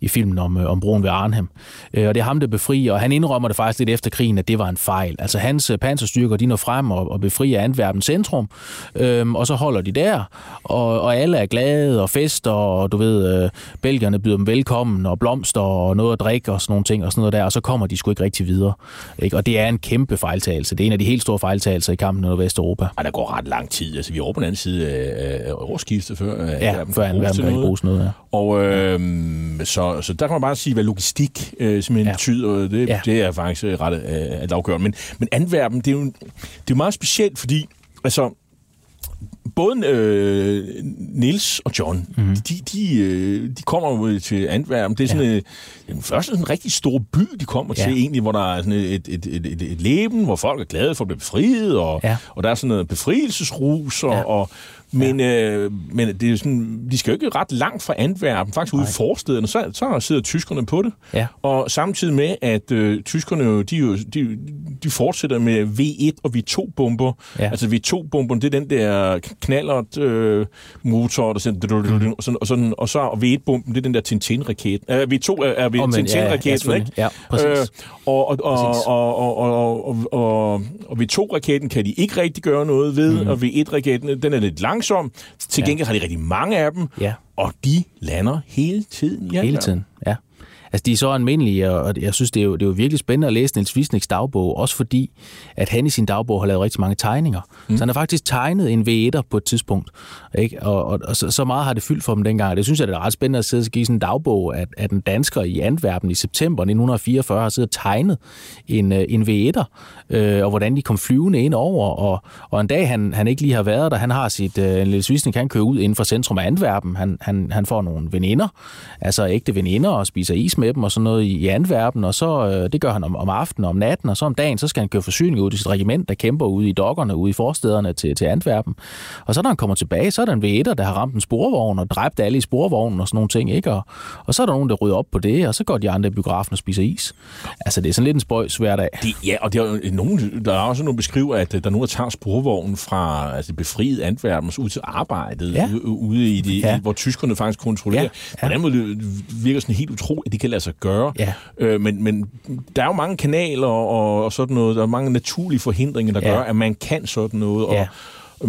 S6: i filmen om, øh, om broen ved Arnhem. Øh, og det er ham, der befrier, og han indrømmer det faktisk lidt efter krigen, at det var en fejl. Altså hans øh, panserstyrker, de når frem og, og befrier Antwerpen centrum, øhm, og så holder de der, og, og alle er glade og fester, og du ved, øh, belgierne byder dem velkommen, og blomster og noget at drikke og sådan nogle ting, og sådan noget der, og så kommer de sgu ikke rigtig videre. Ikke? Og det er en kæmpe fejltagelse. Det er en af de helt store fejltagelser i kampen i Vesteuropa.
S5: Og der går ret lang tid. Altså, vi er over på den anden side af, af årsskiftet før.
S6: Ja, før anden verdenskrig bruges noget, ja.
S5: Og øh, så så, så der kan man bare sige, hvad logistik øh, simpelthen
S6: Ja.
S5: betyder. Det,
S6: Ja.
S5: det er faktisk øh, ret øh, at afgøre. Men, men Antwerpen, det er jo det er jo meget specielt, fordi altså, både øh, Nils og John, mm. de, de, øh, de kommer jo til Antwerpen. Det er sådan ja. øh, den første sådan rigtig store by, de kommer
S6: Ja.
S5: ja. til egentlig, hvor der er sådan et, et, et, et, et leben, hvor folk er glade for at blive befriet, og,
S6: Ja.
S5: og der er sådan noget befrielsesrus, og,
S6: Ja.
S5: ja. og men, øh, men det er sådan, de skal jo ikke ret langt fra Antwerpen, faktisk ude i forstederne, så, så sidder tyskerne på det.
S6: Ja.
S5: Og samtidig med, at øh, tyskerne jo, de, jo, de, de fortsætter med V1 og V2-bomber.
S6: Ja.
S5: Altså V2-bomberne, det er den der knallert øh, motor, der sådan,
S6: Mhm.
S5: og, sådan, og, sådan, og så og V1-bomben, det er den der Tintin-raket. Øh, V2 er, er
S6: ja, ja,
S5: Tintin-raketen,
S6: selvfølgelig.
S5: ikke?
S6: Ja, præcis.
S5: og, og, og, og, og, og, og, og, og V2-raketten kan de ikke rigtig gøre noget ved, mm. og V1-raketten, den er lidt langsom. Til
S6: Ja.
S5: gengæld har de rigtig mange af dem,
S6: Ja.
S5: og de lander hele tiden.
S6: Hele tiden, ja. Altså, de er så almindelige, og jeg synes, det er jo, det er jo virkelig spændende at læse Niels Wisniks dagbog, også fordi, at han i sin dagbog har lavet rigtig mange tegninger. Mm. Så han har faktisk tegnet en V1'er på et tidspunkt, ikke? Og, og, og så, så meget har det fyldt for dem dengang. Det synes jeg, det er ret spændende at sidde og give sådan en dagbog, at, at en dansker i Antwerpen i september 1944 har siddet og tegnet en, øh, en V1'er, øh, og hvordan de kom flyvende ind over, og, og en dag, han, han ikke lige har været der, han har sit, øh, Niels Wisnik, han kører ud inden for centrum af Antwerpen, han, han, han får nogle veninder, altså ægte veninder, og spiser is med dem og sådan noget i, Antwerpen, og så, øh, det gør han om, om aftenen og om natten, og så om dagen, så skal han køre forsyning ud til sit regiment, der kæmper ude i dokkerne, ude i forstederne til, til Antwerpen. Og så når han kommer tilbage, så er der en V1'er, der har ramt en sporvogn og dræbt alle i sporvognen og sådan nogle ting, ikke? Og, og så er der nogen, der rydder op på det, og så går de andre i biografen og spiser is. Altså, det er sådan lidt en spøjs hverdag.
S5: De, ja, og der er, nogen, der er også nogle beskriver, at der er nogen, der tager sporvognen fra altså, befriet Antwerpen ud til arbejdet,
S6: Ja.
S5: ude i det,
S6: Ja.
S5: hvor tyskerne faktisk kontrollerer.
S6: Ja,
S5: Ja. På den måde det virker sådan helt utroligt, at det kan lade sig gøre.
S6: Ja.
S5: Øh, men, men der er jo mange kanaler og, og sådan noget. Der er mange naturlige forhindringer, der
S6: Ja.
S5: gør, at man kan sådan noget. Og,
S6: Ja.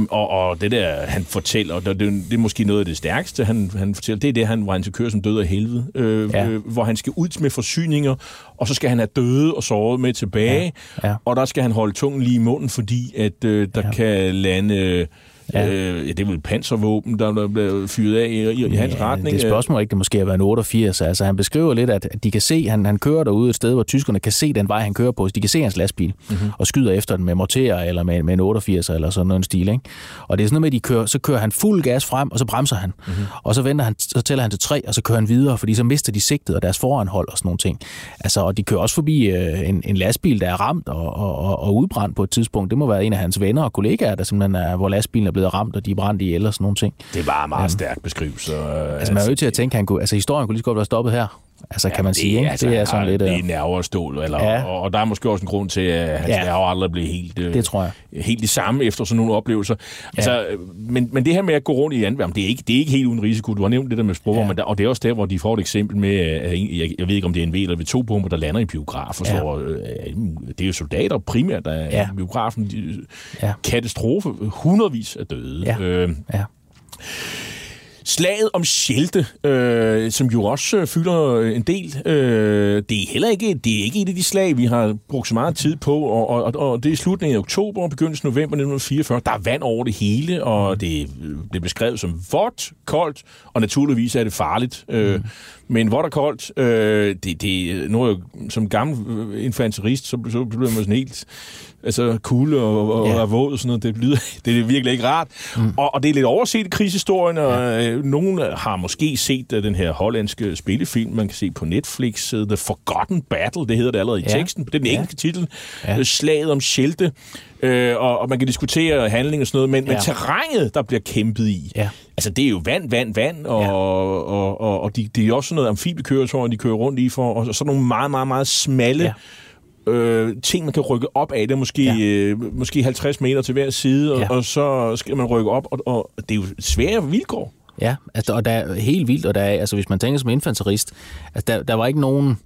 S5: Og, og det der, han fortæller, det, det, det er måske noget af det stærkeste, han, han fortæller, det er det, han, hvor han skal køre som død af helvede, øh,
S6: Ja.
S5: øh, hvor han skal ud med forsyninger, og så skal han have døde og såret med tilbage,
S6: Ja. Ja.
S5: og der skal han holde tungen lige i munden, fordi at øh, der
S6: Ja.
S5: kan lande...
S6: Ja.
S5: Ja. Øh, ja, det er vel panservåben, der, bliver fyret af i, i, i hans retning.
S6: Det er et spørgsmål ikke, det måske har været en 88. Altså, han beskriver lidt, at de kan se, han, han kører derude et sted, hvor tyskerne kan se den vej, han kører på. Så de kan se hans lastbil
S5: Mhm.
S6: mm-hmm. og skyder efter den med morterer eller med, med en 88 eller sådan noget en stil. Ikke? Og det er sådan noget med, at de kører, så kører han fuld gas frem, og så bremser han.
S5: Mhm.
S6: Mm-hmm. Og så venter han, så tæller han til tre, og så kører han videre, fordi så mister de sigtet og deres foranhold og sådan nogle ting. Altså, og de kører også forbi øh, en, en lastbil, der er ramt og, og, og, og udbrændt på et tidspunkt. Det må være en af hans venner og kollegaer, der simpelthen er, hvor lastbilen er blevet ramt, og de er brændt ihjel og sådan nogle ting.
S5: Det var en meget ja. stærk beskrivelse.
S6: Altså, man er nødt til at tænke, at han kunne, altså, historien kunne lige så godt være stoppet her. Altså, kan man sige, ikke?
S5: Altså,
S6: det er sådan lidt...
S5: Det
S6: øh,
S5: er nerver og stål, eller,
S6: Ja.
S5: ja. og, og der er måske også en grund til, at hans
S6: Ja.
S5: ja. nerver aldrig bliver helt, øh,
S6: Det tror jeg.
S5: helt det samme efter sådan nogle oplevelser. Altså, øh, men, men det her med at gå rundt i Antwerpen, det er ikke, det er ikke helt uden risiko. Du har nævnt det der med sprog,
S6: Ja.
S5: ja. der, og det er også der, hvor de får et eksempel med, en- jeg, jeg ved ikke, om det er en V eller V2-bomber, der lander i biograf, og
S6: Ja.
S5: så, øh, det er jo soldater primært, der er
S6: Ja.
S5: i biografen. De,
S6: Ja.
S5: Katastrofe. Hundredvis af døde.
S6: Ja.
S5: Øh,
S6: Ja.
S5: Slaget om Schelte, øh, som jo også øh, fylder øh, en del, øh, det er heller ikke, det er ikke et af de slag, vi har brugt så meget tid på, og, og, og det er slutningen af oktober og begyndelsen af november 1944. Der er vand over det hele, og det, øh, det er beskrevet som vådt, koldt, og naturligvis er det farligt. Øh, mm men vådt og koldt, øh, det, det, nu er jeg jo som gammel øh, infanterist, så, så bliver man sådan helt altså kulde og, og,
S6: Ja.
S5: og våd og sådan noget. Det, lyder, [laughs] det er virkelig ikke rart. Mm. Og, og det er lidt overset i krigshistorien, og ja. nogen har måske set uh, den her hollandske spillefilm, man kan se på Netflix, uh, The Forgotten Battle, det hedder det allerede i
S6: Ja.
S5: teksten. Er den
S6: Ja.
S5: engelske titel.
S6: Ja.
S5: Ja. Slaget om Schelte. Øh, og, og man kan diskutere handling og sådan noget, men, ja. Men terrænet, der bliver kæmpet i,
S6: Ja.
S5: altså det er jo vand, vand, vand, og,
S6: Ja.
S5: og, og, og, og de, det er også sådan noget amfibiekøretøjer, de kører rundt i for, og sådan nogle meget, meget, meget smalle
S6: Ja.
S5: øh, ting, man kan rykke op af. Det er måske,
S6: Ja.
S5: øh, måske 50 meter til hver side, og,
S6: ja.
S5: og så skal man rykke op, og, og det er jo svære vilkår.
S6: Ja, altså, og der er helt vildt, og der er, altså, hvis man tænker som infanterist, altså, der, der var ikke nogen...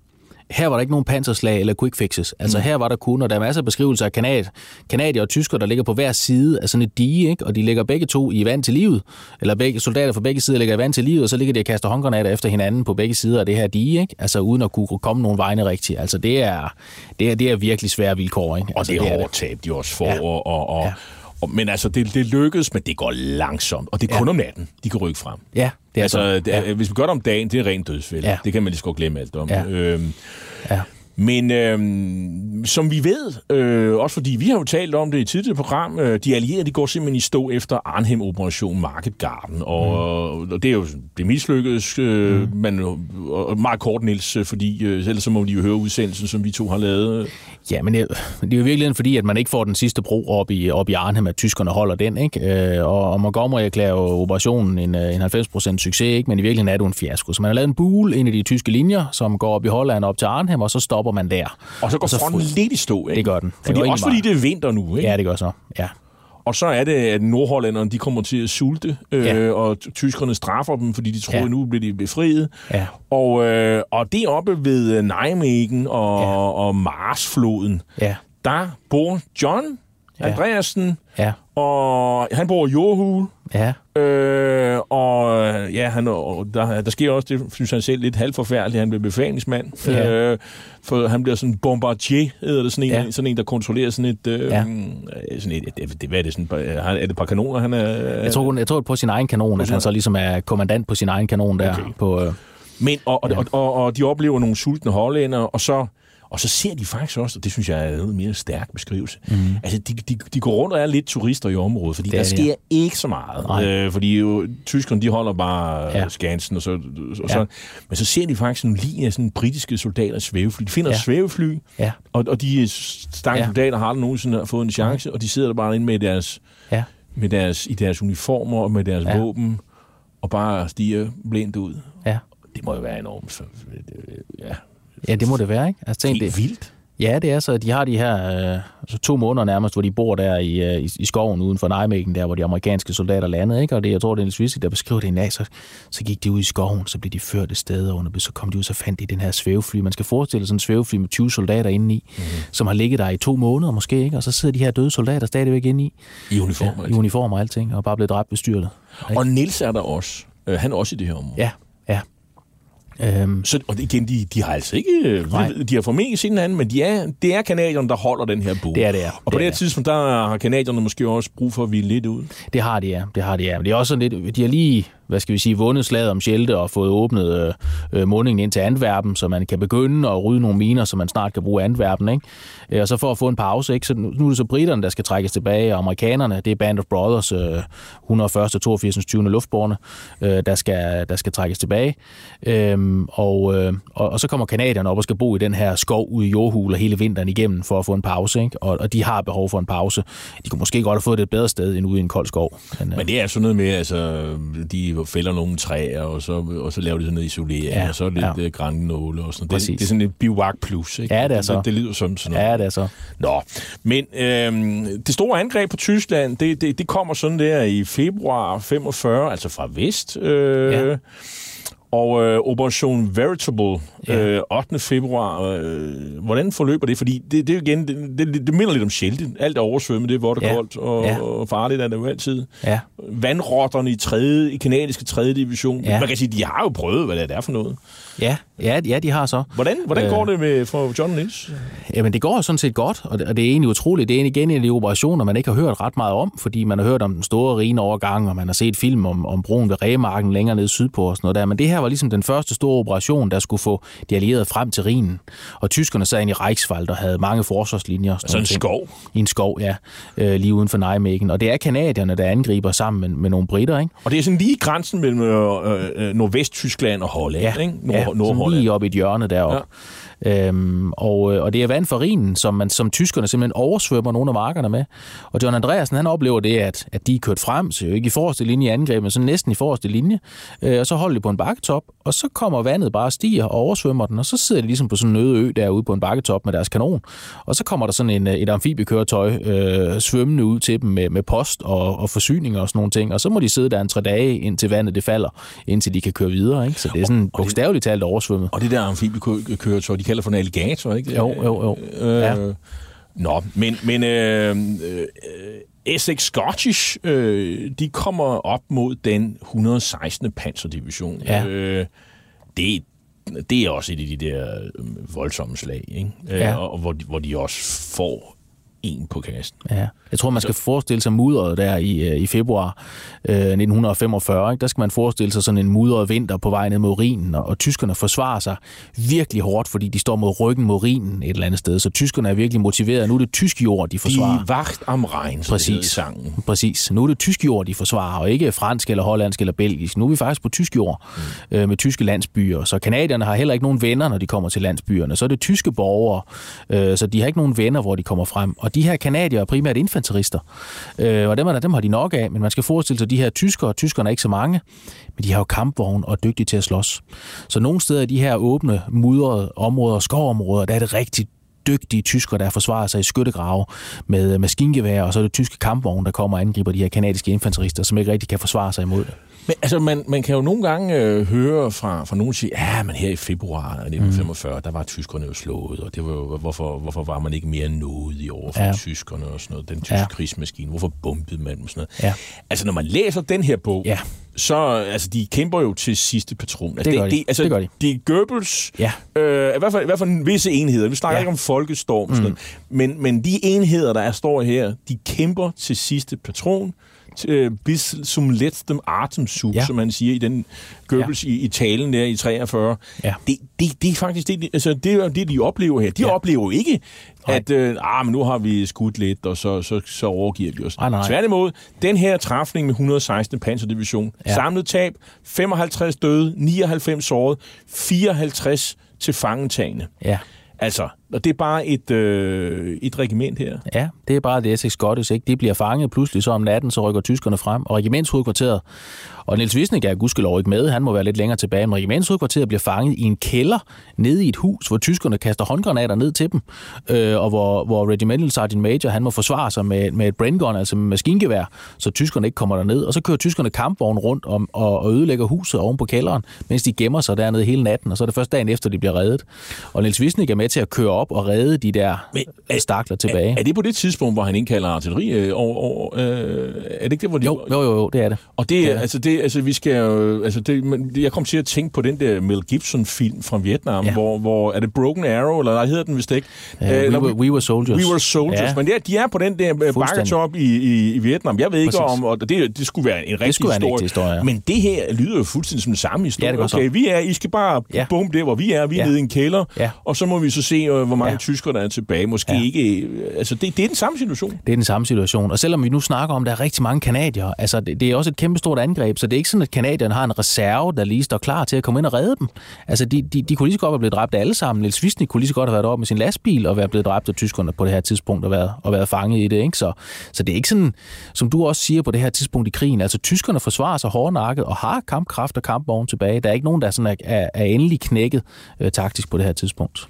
S6: Her var der ikke nogen panserslag eller quick fixes. Altså mm. her var der kun, og der er masser af beskrivelser af kanad, kanadier og tysker, der ligger på hver side af sådan et dige, ikke? og de ligger begge to i vand til livet. Eller begge, soldater fra begge sider ligger i vand til livet, og så ligger de og kaster håndgranater efter hinanden på begge sider af det her dige, ikke? altså uden at kunne komme nogen vegne rigtigt. Altså det er, det er, det er virkelig svære vilkår. Ikke?
S5: Og
S6: altså,
S5: det er hårdt tab, de også får,
S6: ja.
S5: og, og, og,
S6: Ja.
S5: Ja. Men altså, det, det lykkedes, men det går langsomt. Og det er
S6: Ja.
S5: kun om natten, de kan rykke frem.
S6: Ja, det er
S5: Altså,
S6: så.
S5: det er, hvis vi gør det om dagen, det er rent dødsfælde.
S6: Ja.
S5: Det kan man lige så godt glemme alt om.
S6: Ja.
S5: Øhm,
S6: Ja.
S5: Men øhm, som vi ved, øh, også fordi vi har jo talt om det i et tidligere program, øh, de allierede de går simpelthen i stå efter Arnhem-operation Market Garden, og, mm. og det er jo det mislykkedes, øh, mm. men og meget kort, Niels, øh, fordi øh, ellers så må de jo høre udsendelsen, som vi to har lavet.
S6: Ja, men det, det er jo virkelig fordi, at man ikke får den sidste bro op i, op i Arnhem, at tyskerne holder den, ikke? Øh, og, og Montgomery erklærer jo operationen en, øh, en 90% succes, ikke? Men i virkeligheden er det jo en fiasko. Så man har lavet en bule ind i de tyske linjer, som går op i Holland op til Arnhem, og så stopper man der.
S5: Og så går
S6: så
S5: fronten lidt i stå, ikke?
S6: Det gør den. Det
S5: Fordi,
S6: går
S5: også fordi det er vinter nu, ikke?
S6: Ja, det gør så. Ja.
S5: Og så er det, at nordhollanderne de kommer til at sulte, øh,
S6: Ja.
S5: og tyskerne straffer dem, fordi de tror,
S6: Ja.
S5: at nu bliver de befriet.
S6: Ja.
S5: Og, øh, og det oppe ved øh, Nijmegen og,
S6: Ja.
S5: og Marsfloden,
S6: Ja.
S5: der bor John. Andreasen,
S6: Ja.
S5: og han bor i Jordhul.
S6: Ja.
S5: Øh, og ja, han, og der, der sker også det, synes han selv, lidt halvforfærdeligt. Han bliver befalingsmand.
S6: Ja.
S5: Øh, for han bliver sådan bombardier, hedder det, sådan en,
S6: Ja.
S5: sådan en der kontrollerer sådan et... Øh,
S6: Ja.
S5: øh, sådan et, det, det, hvad er det, sådan, er det et par kanoner, han er...
S6: Jeg tror, jeg tror på sin egen kanon, at han så ligesom er kommandant på sin egen kanon der.
S5: Okay.
S6: På, øh,
S5: Men, og, og,
S6: Ja.
S5: og, og, og de oplever nogle sultne hollænder, og så, og så ser de faktisk også, og det synes jeg er en mere stærk beskrivelse, mm. altså de, de, de går rundt og er lidt turister i området, fordi
S6: Mhm. Det
S5: der
S6: er de,
S5: sker ikke så meget.
S6: Nej.
S5: Øh, fordi jo, tyskerne, de holder bare
S6: Ja.
S5: ja. skansen, og så, og
S6: Ja.
S5: så, men så ser de faktisk nogle lige af sådan britiske soldater svævefly. De finder
S6: Ja.
S5: svævefly,
S6: ja.
S5: og, og de stakke
S6: Ja.
S5: soldater har aldrig nogensinde fået en chance, og de sidder der bare inde med deres,
S6: Ja.
S5: med deres, i deres uniformer og med deres
S6: Ja.
S5: ja. våben, og bare stiger blindt ud.
S6: Ja.
S5: Det må jo være enormt. Ja,
S6: ja, det må det være, ikke? Altså, tænk, det,
S5: helt vildt.
S6: Ja, det er så. De har de her øh, altså to måneder nærmest, hvor de bor der i, øh, i, i skoven uden for Nijmegen, der hvor de amerikanske soldater landede. Ikke? Og det, jeg tror, det er Niels Vissig, der beskriver det en dag. Så, så gik de ud i skoven, så blev de ført et sted, og under, så kom de ud, så fandt de den her svævefly. Man skal forestille sig sådan en svævefly med 20 soldater indeni,
S5: Mhm.
S6: mm. som har ligget der i to måneder måske, ikke? og så sidder de her døde soldater stadigvæk inde i,
S5: uniformer.
S6: ja, i
S5: Ja,
S6: uniform og alting, og bare blevet dræbt ved styrtet.
S5: og Nils er der også. Øh, han er også i det her område.
S6: Ja, ja. Øhm,
S5: Så, og igen, de, de har altså ikke... øh,
S6: Nej.
S5: De har formentlig set hinanden, men de er, det er kanadierne, der holder den her bue.
S6: Det er det, ja.
S5: Og på
S6: Det er
S5: her tidspunkt, der har kanadierne måske også brug for at hvile lidt ud.
S6: Det har de, ja. Det har de, ja. Men det er også sådan lidt, de har lige, hvad skal vi sige, vundet slaget om Schelte og fået åbnet øh, øh, mundingen ind til Antwerpen, så man kan begynde at rydde nogle miner, så man snart kan bruge Antwerpen, ikke? Øh, og så for at få en pause, ikke? Så nu, er det så britterne, der skal trækkes tilbage, og amerikanerne, det er Band of Brothers, øh, 101. 82. 20. luftborne, øh, der, skal, der skal trækkes tilbage. Øhm, og, øh, og, og så kommer kanadierne op og skal bo i den her skov ude i jordhuler hele vinteren igennem for at få en pause, ikke? Og, og de har behov for en pause. De kunne måske godt have fået det et bedre sted end ude i en kold skov. Men, øh,
S5: Men det er sådan noget med, altså, de fælder nogle træer, og så, og så laver de sådan noget isolering,
S6: Ja,
S5: og så lidt
S6: ja.
S5: ja. grænknåle og sådan noget. Det, det er sådan et bivak plus, ikke?
S6: Ja, det er så.
S5: Det, det lyder som sådan noget.
S6: Ja, det er så.
S5: Nå, men øhm, det store angreb på Tyskland, det, det, det kommer sådan der i februar 45, altså fra vest. Øh,
S6: ja.
S5: Og øh, Operation Veritable,
S6: Ja.
S5: øh, 8. februar, øh, hvordan forløber det? Fordi det, det, igen, det, det, det minder lidt om Schelte. Alt er oversvømmet, det er vådt og
S6: Ja.
S5: koldt, og,
S6: Ja.
S5: og farligt er det jo altid.
S6: Ja.
S5: Vandrotterne i, tredje, i kanadiske 3. division.
S6: Ja.
S5: Man kan sige, de har jo prøvet, hvad det er for noget.
S6: Ja, ja, ja de har så.
S5: Hvordan, hvordan
S6: Øh.
S5: går det med for John Nils?
S6: Jamen, det går sådan set godt, og det, og det er egentlig utroligt. Det er igen en af de operationer, man ikke har hørt ret meget om, fordi man har hørt om den store rige overgang, og man har set film om, om broen ved Remarken længere nede sydpå og sådan noget der. Men det her var ligesom den første store operation, der skulle få de allierede frem til Rhinen. Og tyskerne sad inde i Reichswald og havde mange forsvarslinjer. sådan
S5: Altså en
S6: ting.
S5: skov.
S6: I en skov, ja. Øh, lige uden for Nijmegen. Og det er kanadierne, der angriber sammen med, med nogle britter, ikke?
S5: Og det er sådan lige grænsen mellem øh, øh, Nordvest-Tyskland og Holland,
S6: Ja,
S5: ikke? Nord,
S6: ja
S5: Nordholland.
S6: lige op i et hjørne deroppe. Ja. Øhm, og, øh, og det er vand for Rhinen, som, man, som tyskerne simpelthen oversvømmer nogle af markerne med. Og John Andreasen, han oplever det, at, at de er kørt frem, så jo ikke i forreste linje i angreb, men sådan næsten i forreste linje. Øh, og så holder de på en bakketop, og så kommer vandet bare og stiger og oversvømmer den, og så sidder de ligesom på sådan en øde ø derude på en bakketop med deres kanon. Og så kommer der sådan en, øh, et amfibiekøretøj øh, svømmende ud til dem med, med post og, og forsyninger og sådan nogle ting. Og så må de sidde der en tre dage, indtil vandet det falder, indtil de kan køre videre. Ikke? Så det er sådan bogstaveligt talt oversvømmet.
S5: Og det der amfibiekøretøj, de kalder for en alligator, ikke?
S6: Jo, jo, jo.
S5: Øh,
S6: Ja.
S5: Nå, men, men øh, øh, Essex Scottish, øh, de kommer op mod den 116. panserdivision.
S6: Ja.
S5: Øh, det, det er også et af de der øh, voldsomme slag, ikke? Øh,
S6: Ja.
S5: og, og hvor, de, hvor de også får en på kassen.
S6: Ja. Jeg tror, man skal forestille sig mudderet der i, øh, i februar øh, 1945. Ikke? Der skal man forestille sig sådan en mudret vinter på vej ned mod Rhinen, og, og tyskerne forsvarer sig virkelig hårdt, fordi de står mod ryggen mod Rhinen et eller andet sted. Så tyskerne er virkelig motiveret. Nu er det tysk jord, de forsvarer.
S5: De vagt am Rhein, det
S6: Præcis.
S5: sangen.
S6: Præcis. Nu er det tysk jord, de forsvarer, og ikke fransk eller hollandsk eller belgisk. Nu er vi faktisk på tysk jord mm. øh, med tyske landsbyer. Så kanadierne har heller ikke nogen venner, når de kommer til landsbyerne. Så er det tyske borgere, øh, så de har ikke nogen venner, hvor de kommer frem. Og de her kanadier er primært infanterister, øh, og dem, er dem har de nok af. Men man skal forestille sig de her tyskere, tyskerne er ikke så mange, men de har jo kampvogn og er dygtige til at slås. Så nogle steder i de her åbne, mudrede områder, skovområder, der er det rigtig dygtige tyskere, der forsvarer sig i skyttegrave med maskingevær, og så er det tyske kampvogne, der kommer og angriber de her kanadiske infanterister, som ikke rigtig kan forsvare sig imod det.
S5: Men altså, man, man kan jo nogle gange øh, høre fra, fra nogen sige, ja, men her i februar 1945, mm. der var tyskerne jo slået, og det var jo, hvorfor, hvorfor var man ikke mere nådig over for ja. Tyskerne og sådan noget, den tyske
S6: Ja.
S5: krigsmaskine, hvorfor bombede man dem og sådan noget.
S6: Ja.
S5: Altså, når man læser den her bog,
S6: Ja.
S5: så, altså, de kæmper jo til sidste patron. Altså,
S6: Det gør de.
S5: altså,
S6: Det gør de.
S5: Det er Goebbels,
S6: Ja.
S5: øh, i, hvert fald, i hvert fald visse enheder. Vi snakker
S6: Ja.
S5: ikke om folkestorm, mm. sådan noget. Men, men de enheder, der er, står her, de kæmper til sidste patron, øh, bis zum letztem Atemzug,
S6: Ja.
S5: som man siger i den Goebbels ja. i, i talen der i 43.
S6: Ja.
S5: Det, det, det er faktisk det, de- altså, det, er det, de oplever her. De
S6: Ja.
S5: oplever ikke,
S6: Nej.
S5: at øh, ah, men nu har vi skudt lidt, og så, så, så overgiver vi os.
S6: Nej, nej.
S5: Tværtimod, den her træfning med 116. Panserdivision,
S6: Ja.
S5: samlet tab, 55 døde, 99 såret, 54 til fangentagende.
S6: Ja.
S5: Altså, og det er bare et, øh, et regiment her.
S6: Ja, det er bare det Essex Scottish, ikke? De bliver fanget pludselig, så om natten, så rykker tyskerne frem, og regimentshovedkvarteret, og Niels Wisnik er gudskelov ikke med, han må være lidt længere tilbage, men regimentshovedkvarteret bliver fanget i en kælder nede i et hus, hvor tyskerne kaster håndgranater ned til dem, øh, og hvor, hvor Regimental Sergeant Major, han må forsvare sig med, med et braingun, altså med maskingevær, så tyskerne ikke kommer derned, og så kører tyskerne kampvogn rundt om, og, og ødelægger huset oven på kælderen, mens de gemmer sig dernede hele natten, og så er det først dagen efter, de bliver reddet. Og Niels Wisnik er med til at køre op og redde de der
S5: Men
S6: stakler tilbage.
S5: Er, er det på det tidspunkt, hvor han indkalder artilleri? Øh, og, og, øh, er det ikke det, hvor de...
S6: Jo, jo, jo, jo, det er det.
S5: Og det,
S6: ja.
S5: altså, det, altså, vi skal jo, altså, det, jeg kom til at tænke på den der Mel Gibson-film fra Vietnam,
S6: Ja.
S5: hvor, hvor, er det Broken Arrow, eller hvad hedder den vist ikke?
S6: Uh,
S5: Øh,
S6: we,
S5: når
S6: were, we were soldiers.
S5: We Were Soldiers.
S6: Ja.
S5: Men ja, de er på den der øh, bakketop i, i, i Vietnam. Jeg ved ikke
S6: Præcis.
S5: om, og det, det skulle være en rigtig
S6: være en
S5: historie.
S6: historie, ja.
S5: Men det her lyder jo fuldstændig som den samme historie.
S6: Ja, det gør så.
S5: okay, vi er, I skal bare
S6: Ja.
S5: bombe der, hvor vi er. Vi er
S6: Ja.
S5: nede i en kælder,
S6: Ja.
S5: og så må vi så se, hvor mange
S6: Ja.
S5: tyskere, der er tilbage. Måske
S6: Ja.
S5: ikke... øh, Altså, det, det er den samme situation.
S6: Det er den samme situation. Og selvom vi nu snakker om, at der er rigtig mange kanadier, altså det, det er også et kæmpestort angreb, så det er ikke sådan, at kanadierne har en reserve, der lige står klar til at komme ind og redde dem. Altså de, de, de kunne lige så godt være blevet dræbt alle sammen. Niels Visnik kunne lige så godt have været oppe med sin lastbil og være blevet dræbt af tyskerne på det her tidspunkt og været, og været fanget i det. Ikke? Så, så det er ikke sådan, som du også siger på det her tidspunkt i krigen, altså tyskerne forsvarer sig hårdnakket og har kampkraft og kampvogn tilbage. Der er ikke nogen, der sådan er, er, er endelig knækket øh, taktisk på det her tidspunkt.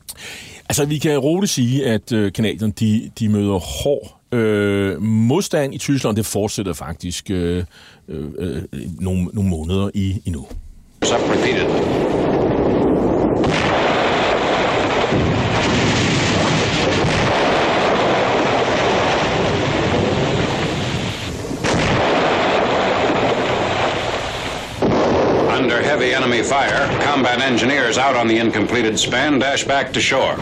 S5: Altså, vi kan roligt sige, at øh, kanadierne, de, de møder hård øh, modstand i Tyskland. Det fortsætter faktisk øh, øh, øh, nogle, nogle måneder i, endnu.
S9: Up repeatedly. Under heavy enemy fire, combat engineers out on the incompleted span dash back to shore.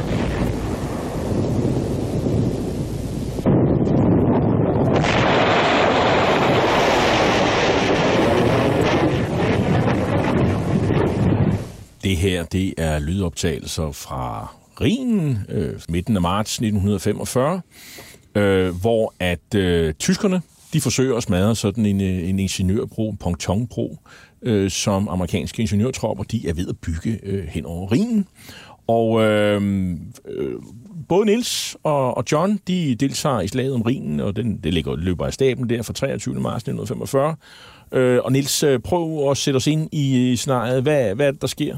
S5: Det her, det er lydoptagelser fra Rhinen, øh, midten af marts 1945, øh, hvor at øh, tyskerne, de forsøger at smadre sådan en, øh, en ingeniørbro, en pontonbro, øh, som amerikanske ingeniørtropper, de er ved at bygge øh, hen over Rhinen. Og øh, øh, både Nils og, og John, de deltager i slaget om Rhinen, og den, det ligger, løber af staben der fra 23. marts 1945. Øh, og Nils, øh, prøv at sætte os ind i, i scenariet. Hvad, hvad er det, der sker?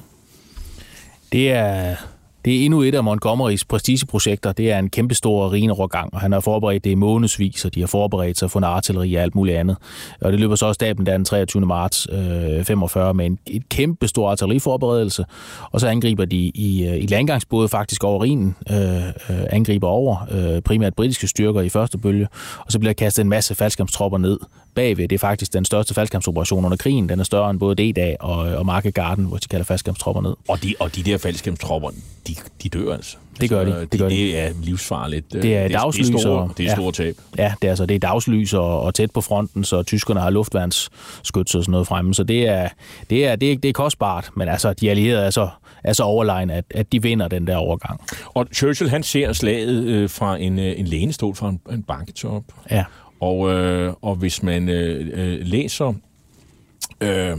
S6: Det er, det er endnu et af Montgomerys prestigeprojekter. Det er en kæmpestor rinerårgang, og han har forberedt det i månedsvis, og de har forberedt sig for en artilleri og alt muligt andet. Og det løber så også staben der den 23. marts øh, 45 med en et kæmpestor artilleriforberedelse, og så angriber de i, øh, i landgangsbåde faktisk over Rhinen, øh, øh, angriber over øh, primært britiske styrker i første bølge, og så bliver kastet en masse faldskærmstropper ned bagved. Det er faktisk den største faldskærmsoperation under krigen. Den er større end både D-dag og, og Market Garden, hvor de kalder faldskærmstropper ned.
S5: Og de, og de der faldskærmstropper, de, de dør altså.
S6: Det gør de.
S5: Altså,
S6: Det, gør de.
S5: det er livsfarligt.
S6: Det er dagslys.
S5: Det er store,
S6: og-
S5: det er store tab.
S6: Ja, det er, altså, det er dagslys og, og tæt på fronten, så tyskerne har luftværnsskyts og sådan noget fremme. Så det er, det er, det er, det er kostbart, men altså, de allierede er så, er så overlegne, at, at de vinder den der overgang.
S5: Og Churchill, han ser slaget øh, fra en, øh, en lænestol fra en, en bakketop.
S6: Ja.
S5: Og, øh, og hvis man øh, øh, læser øh,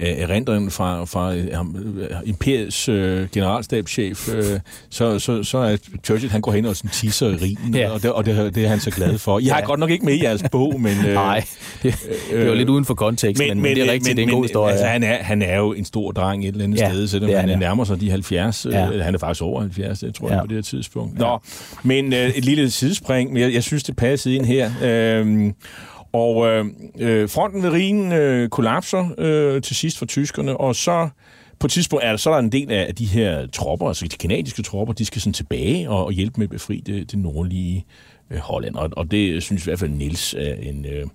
S5: øh, erindringen fra, fra øh, øh, imperiets øh, generalstabschef, øh, så, så, så er Churchill, han går hen og sådan tisser i rigen,
S6: Ja.
S5: og, det, og det, det er han så glad for. Jeg har
S6: Ja.
S5: godt nok ikke med i jeres bog, men... Øh,
S6: Nej, det, det jo lidt uden for kontekst, men, men, men det er rigtigt, det er en god historie.
S5: Altså, han, er, han er jo en stor dreng et eller andet
S6: Ja,
S5: sted, selvom
S6: det
S5: han
S6: han,
S5: nærmer sig de 70.
S6: Ja.
S5: Ja. Han er faktisk over 70, det tror jeg,
S6: Ja.
S5: på det her tidspunkt. Nå, men øh, et lille sidespring, men jeg, jeg synes, det passede ind her. Øhm, og øh, øh, fronten ved Rhinen øh, kollapser øh, til sidst for tyskerne, og så på et tidspunkt er der, så er der en del af de her tropper, altså de kanadiske tropper, de skal sådan tilbage og, og hjælpe med at befri det, det nordlige øh, Holland. Og, og det synes i hvert fald Nils er en... Øh,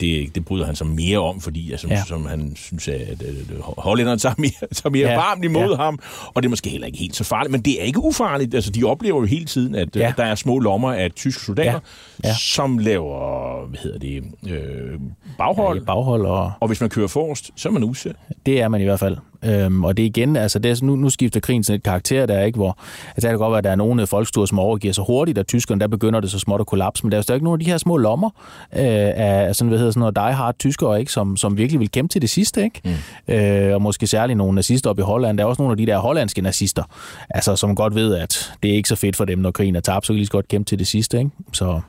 S5: det, det bryder han sig mere om, fordi altså,
S6: Ja.
S5: som han synes, at, at, at hollænderne tager mere, tager mere
S6: Ja.
S5: varmt imod
S6: Ja.
S5: ham, og det er måske heller ikke helt så farligt, men det er ikke ufarligt. Altså, de oplever jo hele tiden, at
S6: Ja.
S5: ja. der er små lommer af tyske soldater,
S6: Ja.
S5: ja. Som laver, hvad hedder det, øh, baghold,
S6: Ja, baghold og
S5: og hvis man kører forrest, så er man udsat.
S6: Det er man i hvert fald. Øhm, og det er igen, altså det er, nu, nu skifter krigen sådan et karakter, der er ikke, hvor, altså det kan godt være, at der er nogle folkestuer, som overgiver sig hurtigt, og tyskerne, der begynder det så småt at kollapse, men der er jo stadig nogle af de her små lommer øh, af sådan, hvad hedder sådan noget, die hard tyskere, ikke, som, som virkelig vil kæmpe til det sidste, ikke? Mm. Øh, og måske særligt nogle nazister op i Holland. Der er også nogle af de der hollandske nazister, altså som godt ved, at det er ikke så fedt for dem, når krigen er tabt, så kan de lige så godt kæmpe til det sidste, ikke? Så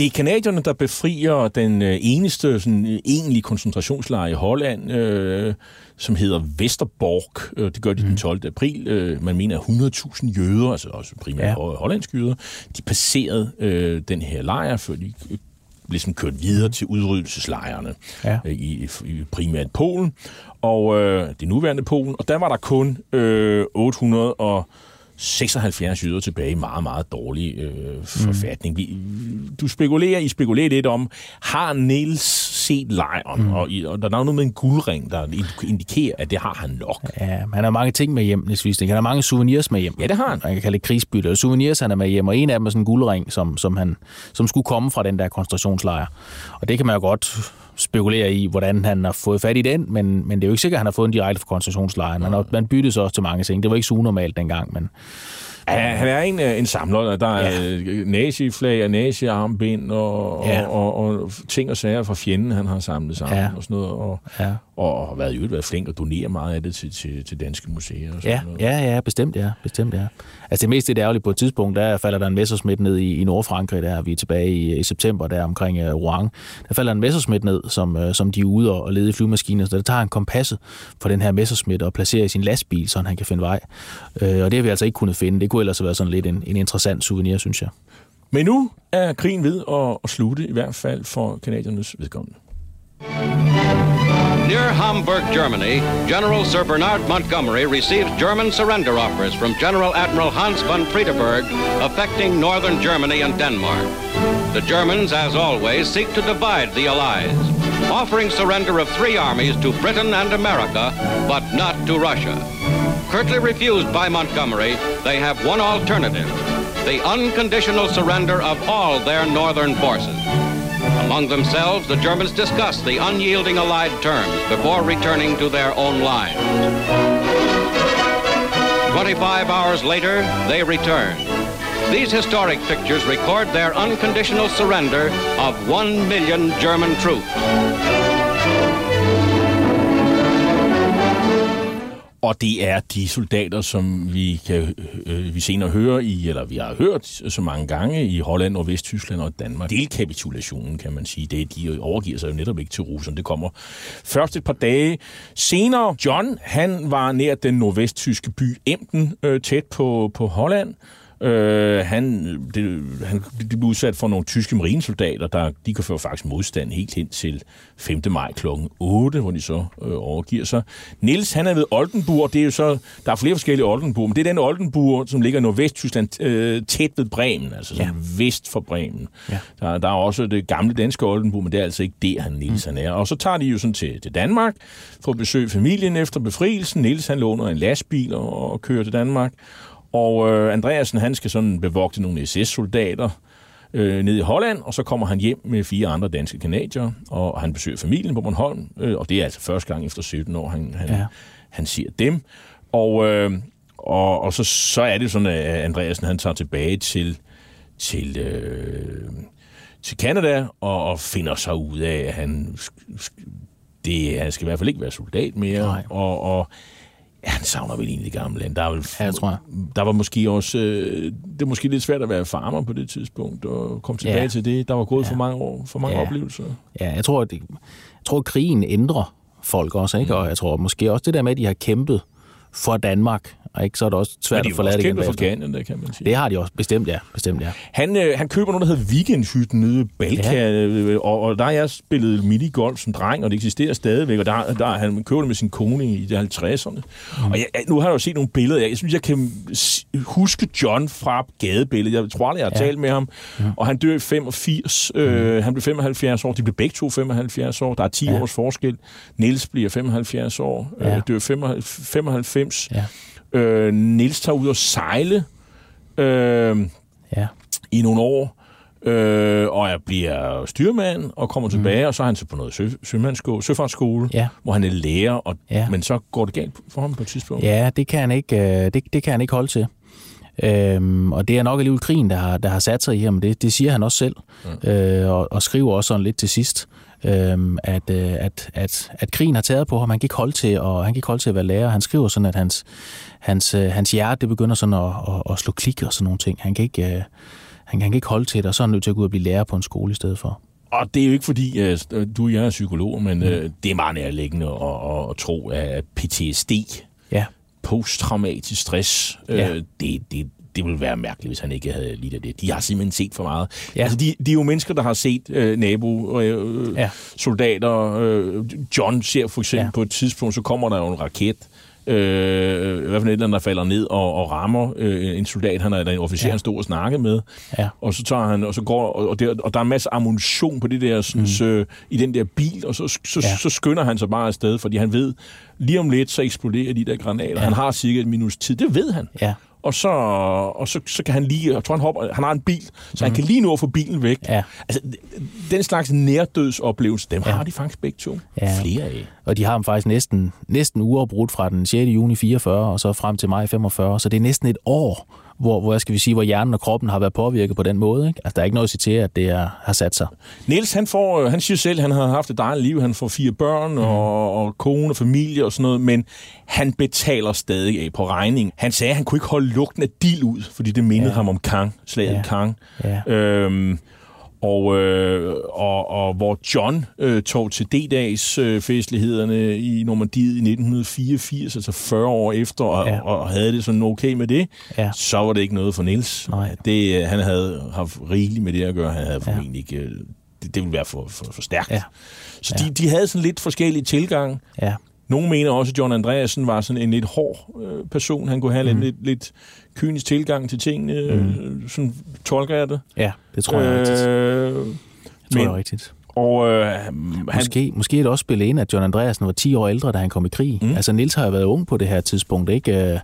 S5: Det er kanadierne, der befrier den øh, eneste sådan, øh, egentlige koncentrationslejr i Holland, øh, som hedder Vesterborg. Øh, det gør de den 12. april. Man mener, at 100.000 jøder, altså også primært
S6: Ja.
S5: hollandske jøder, de passerede øh, den her lejr, før de blev sådan kørt videre til udryddelseslejrene
S6: Ja.
S5: i, i primært Polen, og øh, det nuværende Polen. Og der var der kun øh, 800 og 76 jøder tilbage i meget, meget dårlig øh, forfatning. Vi, du spekulerer, I spekulerer lidt om, har Niels set lejren? Mm. Og, og der er noget med en guldring, der indikerer, at det har han nok.
S6: Ja, han har mange ting med hjem, Niels Wisting. Han har mange souvenirs med hjem.
S5: Ja, det har han.
S6: Man kan kalde det krigsbytte. Og souvenirs, han er med hjem, og en af dem er sådan en guldring, som, som, han, som skulle komme fra den der koncentrationslejr. Og det kan man jo godt spekulere i, hvordan han har fået fat i den, men, men det er jo ikke sikkert, at han har fået en direkte fra koncentrationslejren. Man, man byttede så også til mange ting. Det var ikke så unormalt dengang, men
S5: Han, han er en, øh, en samler. Der er ja. naziflag og naziarmbind og,
S6: Ja.
S5: og, og, og ting og sager fra fjenden, han har samlet sammen
S6: ja.
S5: og sådan noget. Og,
S6: Ja.
S5: Og har været, i øvrigt været flink at donere meget af det til, til, til danske museer. Og sådan
S6: Ja,
S5: noget.
S6: ja, ja, bestemt, ja. Bestemt, ja. Altså det mest det ærgerlige på et tidspunkt, der falder der en Messerschmitt ned i, i Nordfrankrig, der vi er tilbage i, i september, der omkring uh, Rouen. Der falder en Messerschmitt ned, som, uh, som de er ude og, og lede i flyvemaskiner, så der tager han kompasset for den her Messerschmitt og placerer i sin lastbil, så han kan finde vej. Uh, og det har vi altså ikke kunnet finde. Det kunne ellers have været sådan lidt en, en interessant souvenir, synes jeg.
S5: Men nu er krigen ved at, at slutte, i hvert fald for kanadiernes vedkommende.
S9: Near Hamburg, Germany, General Sir Bernard Montgomery receives German surrender offers from General Admiral Hans von Friedeberg affecting northern Germany and Denmark. The Germans, as always, seek to divide the Allies, offering surrender of three armies to Britain and America, but not to Russia. Curtly refused by Montgomery, they have one alternative the unconditional surrender of all their northern forces. Among themselves, the Germans discuss the unyielding Allied terms before returning to their own lines. 25 hours later, they return. These historic pictures record their unconditional surrender of one million German troops.
S5: Og det er de soldater, som vi kan øh, vi senere høre i, eller vi har hørt så mange gange i Holland og Vesttyskland og Danmark. Delkapitulationen, kan man sige. Det, de overgiver sig jo netop ikke til russerne. Det kommer først et par dage senere. John, han var nær den nordvesttyske by Emden, øh, tæt på, på Holland. Øh, han, det, han de blev udsat for nogle tyske marinesoldater, der de kan få faktisk modstand helt hen til 5. maj kl. 8, hvor de så øh, overgiver sig. Niels, han er ved Oldenburg. Det er jo så, der er flere forskellige Oldenburg, men det er den Oldenburg, som ligger i Nordvesttyskland, øh, tæt ved Bremen, altså ja. vest for Bremen. Ja. Der, der er også det gamle danske Oldenburg, men det er altså ikke der, han Niels mm. han er. Og så tager de jo sådan til, til Danmark for at besøge familien efter befrielsen. Niels han låner en lastbil og, og kører til Danmark. Og øh, Andreasen, han skal sådan bevogte nogle SS-soldater øh, ned i Holland, og så kommer han hjem med fire andre danske kanadier, og han besøger familien på Bornholm, øh, og det er altså første gang efter 17 år, han, han, ja. han siger dem. Og, øh, og, og så, så er det sådan, at Andreasen han tager tilbage til, til, øh, til Canada og, og finder sig ud af, at han, det, han skal i hvert fald ikke være soldat mere. Nej. Og, og Ja, han savner vel egentlig det gamle land. Der, er vel,
S6: ja, tror jeg.
S5: der var måske også... Øh, det er måske lidt svært at være farmer på det tidspunkt, og komme tilbage ja. til det. Der var gået ja. for mange år, for mange ja. oplevelser.
S6: Ja, jeg tror, at det, jeg tror, at krigen ændrer folk også, ikke? Mm. Og jeg tror måske også det der med, at de har kæmpet for Danmark, og ikke, så er det også svært at forlade det igen.
S5: for kan man sige.
S6: Det har de også, bestemt ja. Bestemt, ja.
S5: Han, øh, han køber noget, der hedder Weekendhytten nede i Balkan, ja. Øh, og, og, der har jeg spillet minigolf som dreng, og det eksisterer stadigvæk, og der, der han køber det med sin kone i de 50'erne. Mm. Og jeg, nu har jeg jo set nogle billeder, jeg synes, jeg kan huske John fra gadebilledet. Jeg tror aldrig, jeg har ja. talt med ham, mm. og han dør i 85. Mm. Øh, han blev 75 år, de blev begge to 75 år, der er 10 ja. års forskel. Niels bliver 75 år, ja. øh, dør 95. Ja. Øh, Nils tager ud og sejle øh, ja. i nogle år, øh, og jeg bliver styrmand og kommer mm. tilbage, og så er han så på noget sø, søfartsskole, ja. hvor han er lærer, og, ja. men så går det galt for ham på et tidspunkt.
S6: Ja, det kan han ikke, øh, det, det kan han ikke holde til. Øhm, og det er nok alligevel krigen, der har, der har sat sig i ham. Det, det siger han også selv, ja. øh, og, og skriver også sådan lidt til sidst øhm, at, øh, at, at, at krigen har taget på ham. Han gik holde til, og han gik holde til at være lærer. Han skriver sådan, at hans, hans, øh, hans hjerte det begynder sådan at, at, at slå klik og sådan nogle ting. Han kan ikke, øh, han, han kan ikke holde til det, og så er han nødt til at gå ud og blive lærer på en skole i stedet for.
S5: Og det er jo ikke fordi, uh, du og jeg er psykolog, men mm. uh, det er meget nærliggende at, at, tro, at PTSD, ja. posttraumatisk stress, ja. uh, det, det, det ville være mærkeligt, hvis han ikke havde lidt af det. De har simpelthen set for meget. Ja. Altså, de, de er jo mennesker, der har set øh, nabo, øh, ja. soldater. Øh, John ser for eksempel ja. på et tidspunkt, så kommer der jo en raket, øh, i hvert fald et eller andet, der falder ned og, og rammer øh, en soldat, han er en officer, ja. han stod og snakke med. Ja. Og så tager han, og så går, og, der, og der er en masse ammunition på det der, sådan, mm. så, i den der bil, og så, så, ja. så skynder han sig bare afsted, fordi han ved, lige om lidt, så eksploderer de der granater. Ja. Han har cirka et minus tid, det ved han. Ja og så, og så, så kan han lige, jeg tror han hopper, han har en bil, så mm. han mhm. kan lige nå at få bilen væk. Ja. Altså, den slags nærdødsoplevelse, dem ja. har de faktisk begge to. Ja. Flere af.
S6: Og de har ham faktisk næsten, næsten uafbrudt fra den 6. juni 44, og så frem til maj 45, så det er næsten et år, hvor, hvor skal vi sige, hvor hjernen og kroppen har været påvirket på den måde. Ikke? Altså, der er ikke noget at til, at det er, har sat sig.
S5: Niels, han, får, han siger selv, at han har haft et dejligt liv. Han får fire børn og, mm. og kone og familie og sådan noget, men han betaler stadig af på regning. Han sagde, at han kunne ikke holde lugten af dil ud, fordi det mindede ja. ham om Kang, slaget ja. Kang. Ja. Øhm, og, øh, og, og hvor John øh, tog til D-dags øh, festlighederne i Normandiet i 1984, altså 40 år efter, og, ja. og, og havde det sådan okay med det, ja. så var det ikke noget for Nils. Nej. Det, øh, han havde haft rigeligt med det at gøre. Han havde ja. formentlig ikke... Øh, det, det ville være for, for, for stærkt. Ja. Så ja. de, de havde sådan lidt forskellige tilgang. Ja. Nogle mener også, at John Andreasen var sådan en lidt hård øh, person. Han kunne have mm. lidt, lidt kynisk tilgang til tingene. Mm. Øh, sådan tolker jeg det.
S6: Ja, det tror jeg øh, rigtigt. Det tror men, jeg rigtigt.
S5: Og, øh,
S6: han... måske, måske er det også spillet ind, at John Andreasen var 10 år ældre, da han kom i krig. Mm. Altså, Nils har jo været ung på det her tidspunkt, ikke?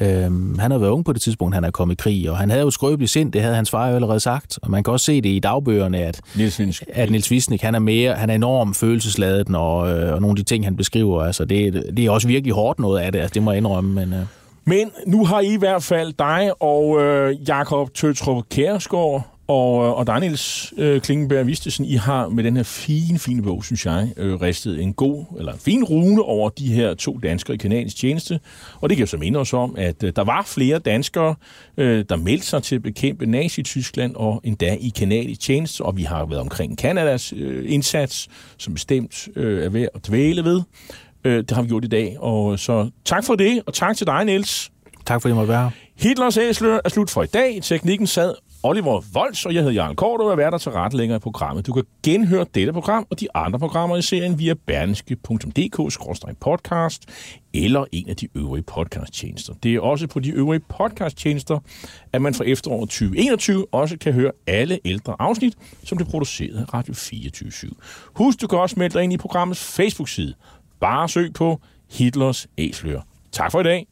S6: Øh, Øhm, han har været ung på det tidspunkt, han er kommet i krig, og han havde jo skrøbeligt sind, det havde hans far jo allerede sagt. Og man kan også se det i dagbøgerne, at
S5: Niels, Vinsk.
S6: at Niels Wisnik, han er, mere, han er enormt følelsesladet, og, øh, og nogle af de ting, han beskriver, altså det, det er også virkelig hårdt noget af det, altså det må jeg indrømme. Men, øh.
S5: men nu har I i hvert fald dig og øh, Jakob Tøtrup Kærsgaard og, øh, og dig, Niels øh, Klingenberg Vistesen, I har med den her fine, fine bog, synes jeg, øh, ristet en god, eller en fin rune over de her to danskere i kanadisk tjeneste. Og det kan jo så minde os om, at øh, der var flere danskere, øh, der meldte sig til at bekæmpe Nazi-Tyskland, og endda i kanadisk tjeneste, og vi har været omkring Kanadas øh, indsats, som bestemt øh, er ved at dvæle ved. Øh, det har vi gjort i dag, og så tak for det, og tak til dig, Niels.
S6: Tak fordi jeg måtte være her.
S5: Hitlers æsler er slut for i dag. Teknikken sad Oliver Volds, og jeg hedder Jarl Kort, og jeg er der til retlægger i programmet. Du kan genhøre dette program og de andre programmer i serien via berneske.dk-podcast eller en af de øvrige podcasttjenester. Det er også på de øvrige podcasttjenester, at man fra efteråret 2021 også kan høre alle ældre afsnit, som det produceret af Radio 24 /7. Husk, du kan også melde dig ind i programmets Facebook-side. Bare søg på Hitlers Æsler. Tak for i dag.